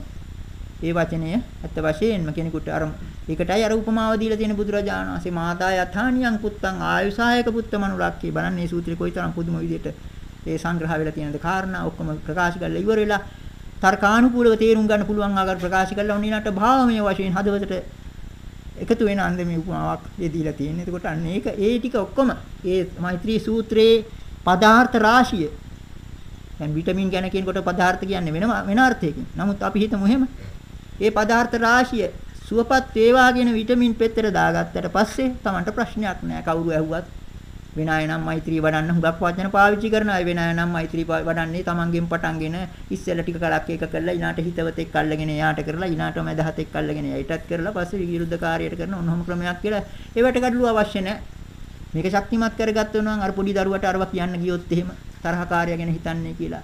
ඒ වචනය ඇත්ත වශයෙන්ම කෙනෙකුට අර ඒකටයි අර උපමාව දීලා තියෙන බුදුරජාණන් වහන්සේ මාතා යථානියං පුත්තං ආයුසායක පුත්ත මනුලක්කේ බලන්න මේ සූත්‍රේ කොයිතරම් පුදුම විදිහට ඒ සංග්‍රහ වෙලා තියෙනද කාරණා ඔක්කොම ප්‍රකාශ කරලා ඉවර වෙලා තර්කානුකූලව තේරුම් ගන්න පුළුවන් ආකාර ප්‍රකාශ කරලා උන්ිනට භාවමය වශයෙන් හදවතට එකතු වෙන අන්දමේ උපමාවක් දීලා තියෙනවා. එතකොට අන්න ඒක ඒ ටික ඔක්කොම ඒ මෛත්‍රී සූත්‍රයේ පදාර්ථ රාශිය දැන් විටමින් ගැන කියනකොට පදාර්ථ කියන්නේ වෙනම වෙන අර්ථයකින්. නමුත් අපි හිතමු එහෙම ඒ පදාර්ථ රාශිය සුවපත් වේවා කියන විටමින් පෙත්තට දාගත්තට පස්සේ Tamanට ප්‍රශ්නයක් නෑ කවුරු ඇහුවත් වෙන අය නම් මෛත්‍රී වඩන්න හුඟක් වචන පාවිච්චි කරන අය වෙන අය නම් මෛත්‍රී වඩන්නේ Tamanගෙන් පටන්ගෙන ඉස්සෙල්ලා ටික කලක් එක කරලා ඊනාට හිතවතෙක් අල්ලගෙන එයාට කරලා ඊනාට මැදහතෙක් අල්ලගෙන එයටත් කරලා පස්සේ විරුද්ධ කාර්යයට කරන ඔන්නෝම ක්‍රමයක් කියලා ඒවට ගැටලුව අවශ්‍ය නෑ. මේක ශක්තිමත් කරගත්තොත් නම් අර පොඩි දරුවට අරවා කියන්න ගියොත් එහෙම තරහකාරය ගැන හිතන්නේ කියලා.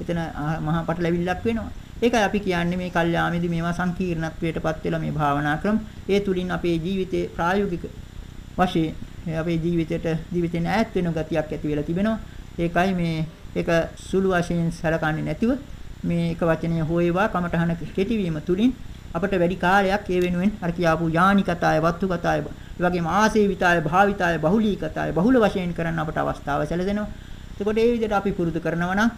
එතන මහා පටලැවිල්ලක් වෙනවා. ඒකයි අපි කියන්නේ මේ කල්යාමේදී මේවා සංකීර්ණත්වයටපත් වෙලා මේ භාවනා ක්‍රම. ඒ තුලින් අපේ ජීවිතේ ප්‍රායෝගික වශයෙන් අපේ ජීවිතයට ජීවිතෙන් ඈත් වෙන ගතියක් ඇති වෙලා තිබෙනවා. ඒකයි මේ ඒක සුළු වශයෙන් සැලකන්නේ නැතිව මේ එක වචනය හොයවා කමටහන කෙටි වීම තුලින් අපට වැඩි කාලයක් ඒ වෙනුවෙන් අර කියාපු යානිකතාය වත්තුකතාය ඒ වගේම ආසේවිතාය භාවිතාය බහුලීකතාය බහුල වශයෙන් කරන්න අපට අවස්ථාව සැලසෙනවා. එතකොට ඒ විදිහට අපි පුරුදු කරනවා නම්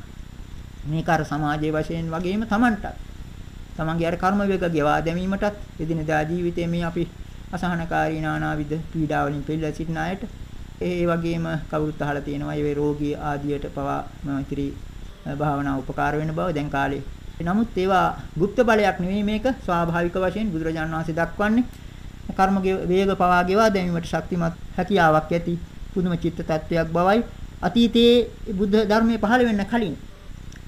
මේක අර සමාජයේ වශයෙන් වගේම Tamanටත් තමන්ගේ අර කර්ම වේග ගෙවා දැමීමටත් එදිනදා ජීවිතයේ මේ අපි අසහනකාරී නානාවිද පීඩා වලින් පෙළලා සිටින අයට ඒ වගේම කවුරුත් අහලා තියෙනවා ඒ රෝගී ආදියට පවා මෛත්‍රී භාවනා උපකාර වෙන බව දැන් කාලේ. නමුත් ඒවා গুপ্ত බලයක් නෙවෙයි මේක ස්වාභාවික වශයෙන් බුදුරජාණන් වහන්සේ දක්වන්නේ කර්ම වේග පවා ගෙවා දැමීමට ශක්තිමත් හැකියාවක් ඇති පුදුම චිත්ත tattයක් බවයි අතීතයේ බුද්ධ ධර්මයේ පහළ වෙන්න කලින්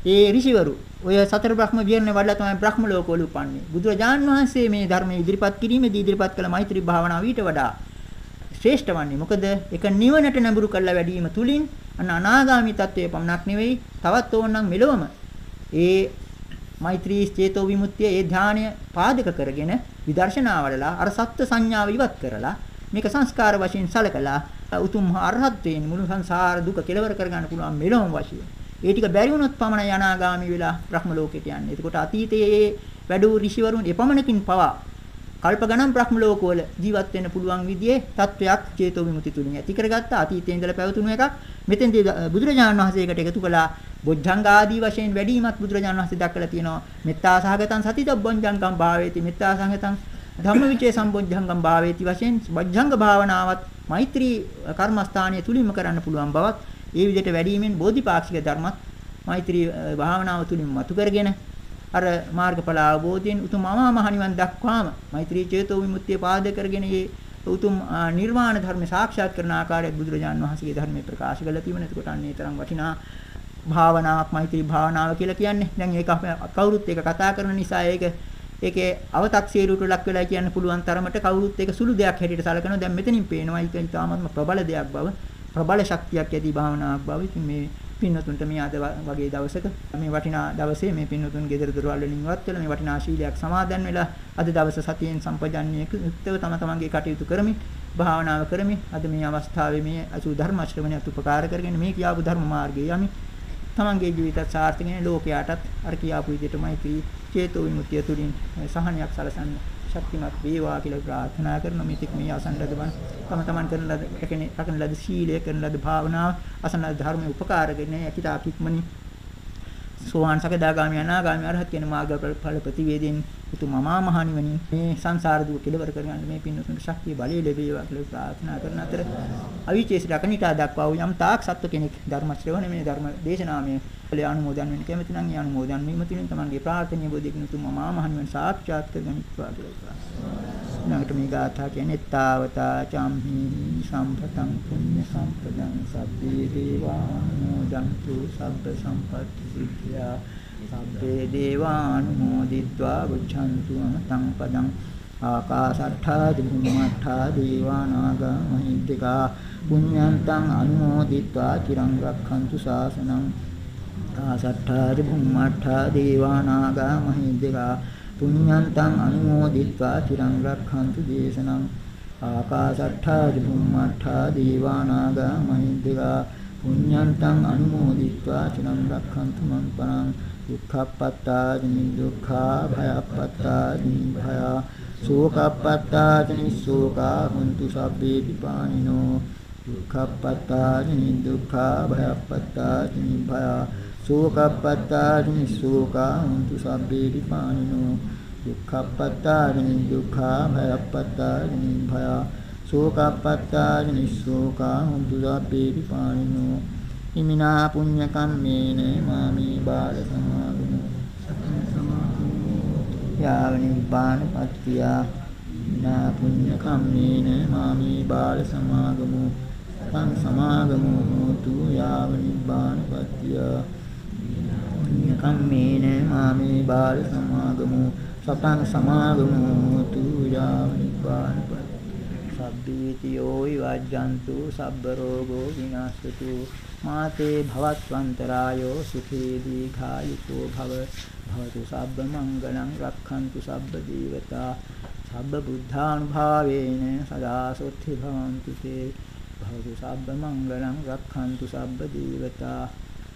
ඒ ඍෂිවරු ඔය සතර බ්‍රහ්ම විහරණය වඩලා තමයි බ්‍රහ්ම ලෝකවල උපන්නේ. බුදුරජාන් වහන්සේ මේ ධර්මයේ ඉදිරිපත් කිරීමේදී ඉදිරිපත් කළ මෛත්‍රී භාවනාව ඊට වඩා ශ්‍රේෂ්ඨ වන්නේ. මොකද ඒක නිවනට නැඹුරු කරලා වැඩිම තුලින් අන්න අනාගාමී තත්වයේ පමණක් නෙවෙයි තවත් ඕනනම් මෙලොවම ඒ මෛත්‍රී චේතෝ විමුක්තිය ඒ ධානය පාදක කරගෙන විදර්ශනා වලලා අර සත්ත්ව සංඥාව ඉවත් කරලා මේක සංස්කාර වශයෙන් සලකලා උතුම් අරහත්ත්වයෙන් මුළු සංසාර දුක කෙලවර කරගන්න පුළුවන් මෙලොවම වශයෙන් ඒ ටික බැරි වුණොත් පමණයි අනාගාමී වෙලා බ්‍රහ්ම ලෝකෙට යන්නේ. එතකොට අතීතයේ වැඩූ ඍෂිවරුන් එපමණකින් පවා කල්ප ගණන් බ්‍රහ්ම ලෝකවල ජීවත් වෙන්න පුළුවන් විදිහේ තත්වයක් චේතෝ විමුති තුලින් ඇති කරගත්ත අතීතයේ ඉඳලා පැවතුණු එකක්. මෙතෙන්දී බුදුරජාණන් වහන්සේකට එකතු කළා බොද්ධංග ආදී වශයෙන් වැඩිමත් බුදුරජාණන් වහන්සේ දක්වලා තියෙනවා. මෙත්තා සහගතං සතිදබ්බංජංගම් භාවේති මෙත්තා සහගතං ධම්මවිචේ සම්බොද්ධංගම් භාවේති වශයෙන් වජ්ජංග භාවනාවත් මෛත්‍රී කර්මස්ථානයේ තුලින්ම කරන්න පුළුවන් බවත් ඒ විදිහට වැඩිමෙන් බෝධිපාක්ෂික ධර්මත් මෛත්‍රී භාවනාව තුලින් මතු කරගෙන අර මාර්ගඵල අවබෝධයෙන් උතුම් අමා මහ නිවන් දක්වාම මෛත්‍රී චේතෝ විමුක්තිය පාද කරගෙන මේ උතුම් නිර්වාණ ධර්ම සාක්ෂාත් කරන ආකාරයට බුදුරජාන් වහන්සේගේ ධර්මයේ ප්‍රකාශ කළා තිබෙන. එතකොට අන්නේ තරම් වටිනා භාවනාවක් මෛත්‍රී භාවනාව කියලා කියන්නේ. දැන් ඒක කවුරුත් ඒක කතා කරන නිසා ඒක ඒකේ අව탁සීරුට ලක් වෙලා කියන්න පුළුවන් තරමට කවුරුත් ඒක සුළු දෙයක් හැටියට සලකනවා. දැන් මෙතනින් පේනවා ඒක ඉතාමත්ම ප්‍රබල දෙයක් බව. ප්‍රබල ශක්තියක් ඇති භාවනාවක් බව. ඉතින් මේ පින්නතුන්ට මේ අද වගේ දවසක මේ වටිනා දවසේ මේ පින්නතුන් ගෙදර දොරවල් වලින් ඉවත් වෙලා මේ වටිනා ශීලයක් සමාදන් වෙලා අද දවස සතියෙන් සම්පජන්ණියක යුක්තව තම තමන්ගේ කටයුතු කරමින් භාවනාව කරමින් අද මේ අවස්ථාවේ මේ අසු ධර්ම ශ්‍රවණයට උපකාර කරගෙන මේ කියාපු ධර්ම මාර්ගයේ යමි තමන්ගේ ජීවිතත් සාර්ථකගෙන ලෝකයාටත් අර කියාපු විදිහටමයි කී චේතෝ විමුක්තිය තුලින් සහනයක් සලසන්නේ ශක්තිමත් වේවා කියලා ප්‍රාර්ථනා කරන මේතික් මේ අසන්නද බන් තම තමන් කරන ලද රැකෙන රැකෙන ලද සීලය කරන ලද භාවනාව අසන්න ධර්මයේ උපකාරගෙන යකිතා කික්මනි සෝවාන් සකදාගාමී අනාගාමී අරහත් කියන මාර්ගඵල ප්‍රතිවේදයෙන් උතුම් අමා මහ නිවනින් මේ සංසාර දුක කෙලවර කරගන්න මේ පින්නතුන්ට ශක්තිය බලය ලැබේවා කියලා ප්‍රාර්ථනා කරන අතර අවිචේසිත අකනිටා දක්වා වූ යම් තාක් සත්ව කෙනෙක් ධර්ම ශ්‍රවණය මේ ධර්ම දේශනාමය ඵලයේ අනුමෝදන් වෙන්න කැමති නම් ඒ අනුමෝදන් වීම තුළින් තමන්ගේ ප්‍රාර්ථනීය බෝධියකින් උතුම් අමා මහ නිවන සාක්ෂාත් කරගනිත්වා කියලා. ඊළඟට මේ ගාථා කියන්නේ තාවතා චම්හි සම්පතං පුඤ්ඤ සම්පදං සබ්බේ දේවානුමෝදන්තු සබ්බ සම්පත්ති සිද්ධා. සබ්බේ දේවානුමෝදිත්වා බුද්ධන්තු අමතං පදං. ආකාශට්ඨා දිමුමට්ඨා දේවානාගා මහිද්దికා. පුඤ්ඤන්තං අනුමෝදිත්වා. චිරං රක්ඛන්තු ශාසනං. තාසට්ඨා චුම්මට්ඨා දේවානාගා මහිද්దికා පුඤ්ඤන්තං අනුමෝදිත්වා චිරං රක්ඛන්තු දේශනං ආකාසට්ඨා චුම්මට්ඨා දේවානාගා මහිද්దికා පුඤ්ඤන්තං අනුමෝදිත්වා චිරං රක්ඛන්තු මං පරං දුක්ඛප්පත්තා නිදුක්ඛා භයප්පත්තා නිභය සෝකප්පත්තා නිසෝකා හුන්තු සබ්බේ විපානිනෝ දුක්ඛප්පත්තා නිදුක්ඛා භයප්පත්තා නිභය සෝකප්පත්තානි සෝකා හුන්තු සබ්බේ විපානිනෝ දුක්ඛප්පත්තානි දුක්ඛා භයප්පත්තානි භය. සෝකප්පත්තානි සෝකා හුන්තු සබ්බේ විපානිනෝ ඉමිනා පුඤ්ඤ කම්මේන මාමේ බාල සමාගමෝ. යාව නිබ්බාන පත්‍තියා. නා පුඤ්ඤ කම්මේන මාමේ බාල සමාගමෝ. පං සමාගමෝ හෝතු යාව නිබ්බාන පත්‍තියා. කම්මේන මාමේ බාල සමාගමෝ. සතං සමාගමෝ. තු යානිපාන සබ්බීතියෝ විවජ්ජන්තු සබ්බ රෝගෝ විනාශතු. මාතේ භවත්වන්තරායෝ සුඛේ දීඝායුකෝ භව. භවතු සබ්බ මංගලං රක්ඛන්තු සබ්බ දීවතා සබ්බ බුද්ධානුභාවේන සදා සොත්ති භවන්තු තේ. භවතු සබ්බ මංගලං රක්ඛන්තු සබ්බ දීවතා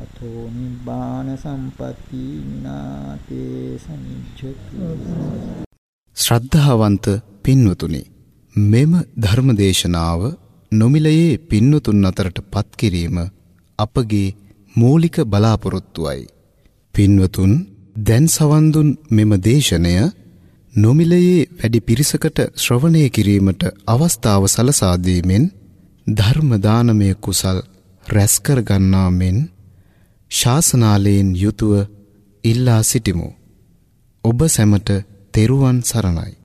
අතෝ නිබ්බාන සම්පatti විනාතේ සනිච්ඡතු ශ්‍රද්ධාවන්ත පින්වතුනි මෙම ධර්මදේශනාව නොමිලයේ පින්වතුන් අතරට පත් කිරීම අපගේ මූලික බලාපොරොත්තුවයි. පින්වතුන් දැන් සවන් දුන් මෙම දේශනය නොමිලයේ වැඩි පිරිසකට ශ්‍රවණය කිරීමට අවස්ථාව සලසා දීමෙන් ධර්ම දානමය කුසල් රැස් කර ගන්නා මෙන් ශාසනාලයෙන් යුතුව ඉල්ලා සිටිමු. ඔබ සැමට තෙරුවන් සරණයි.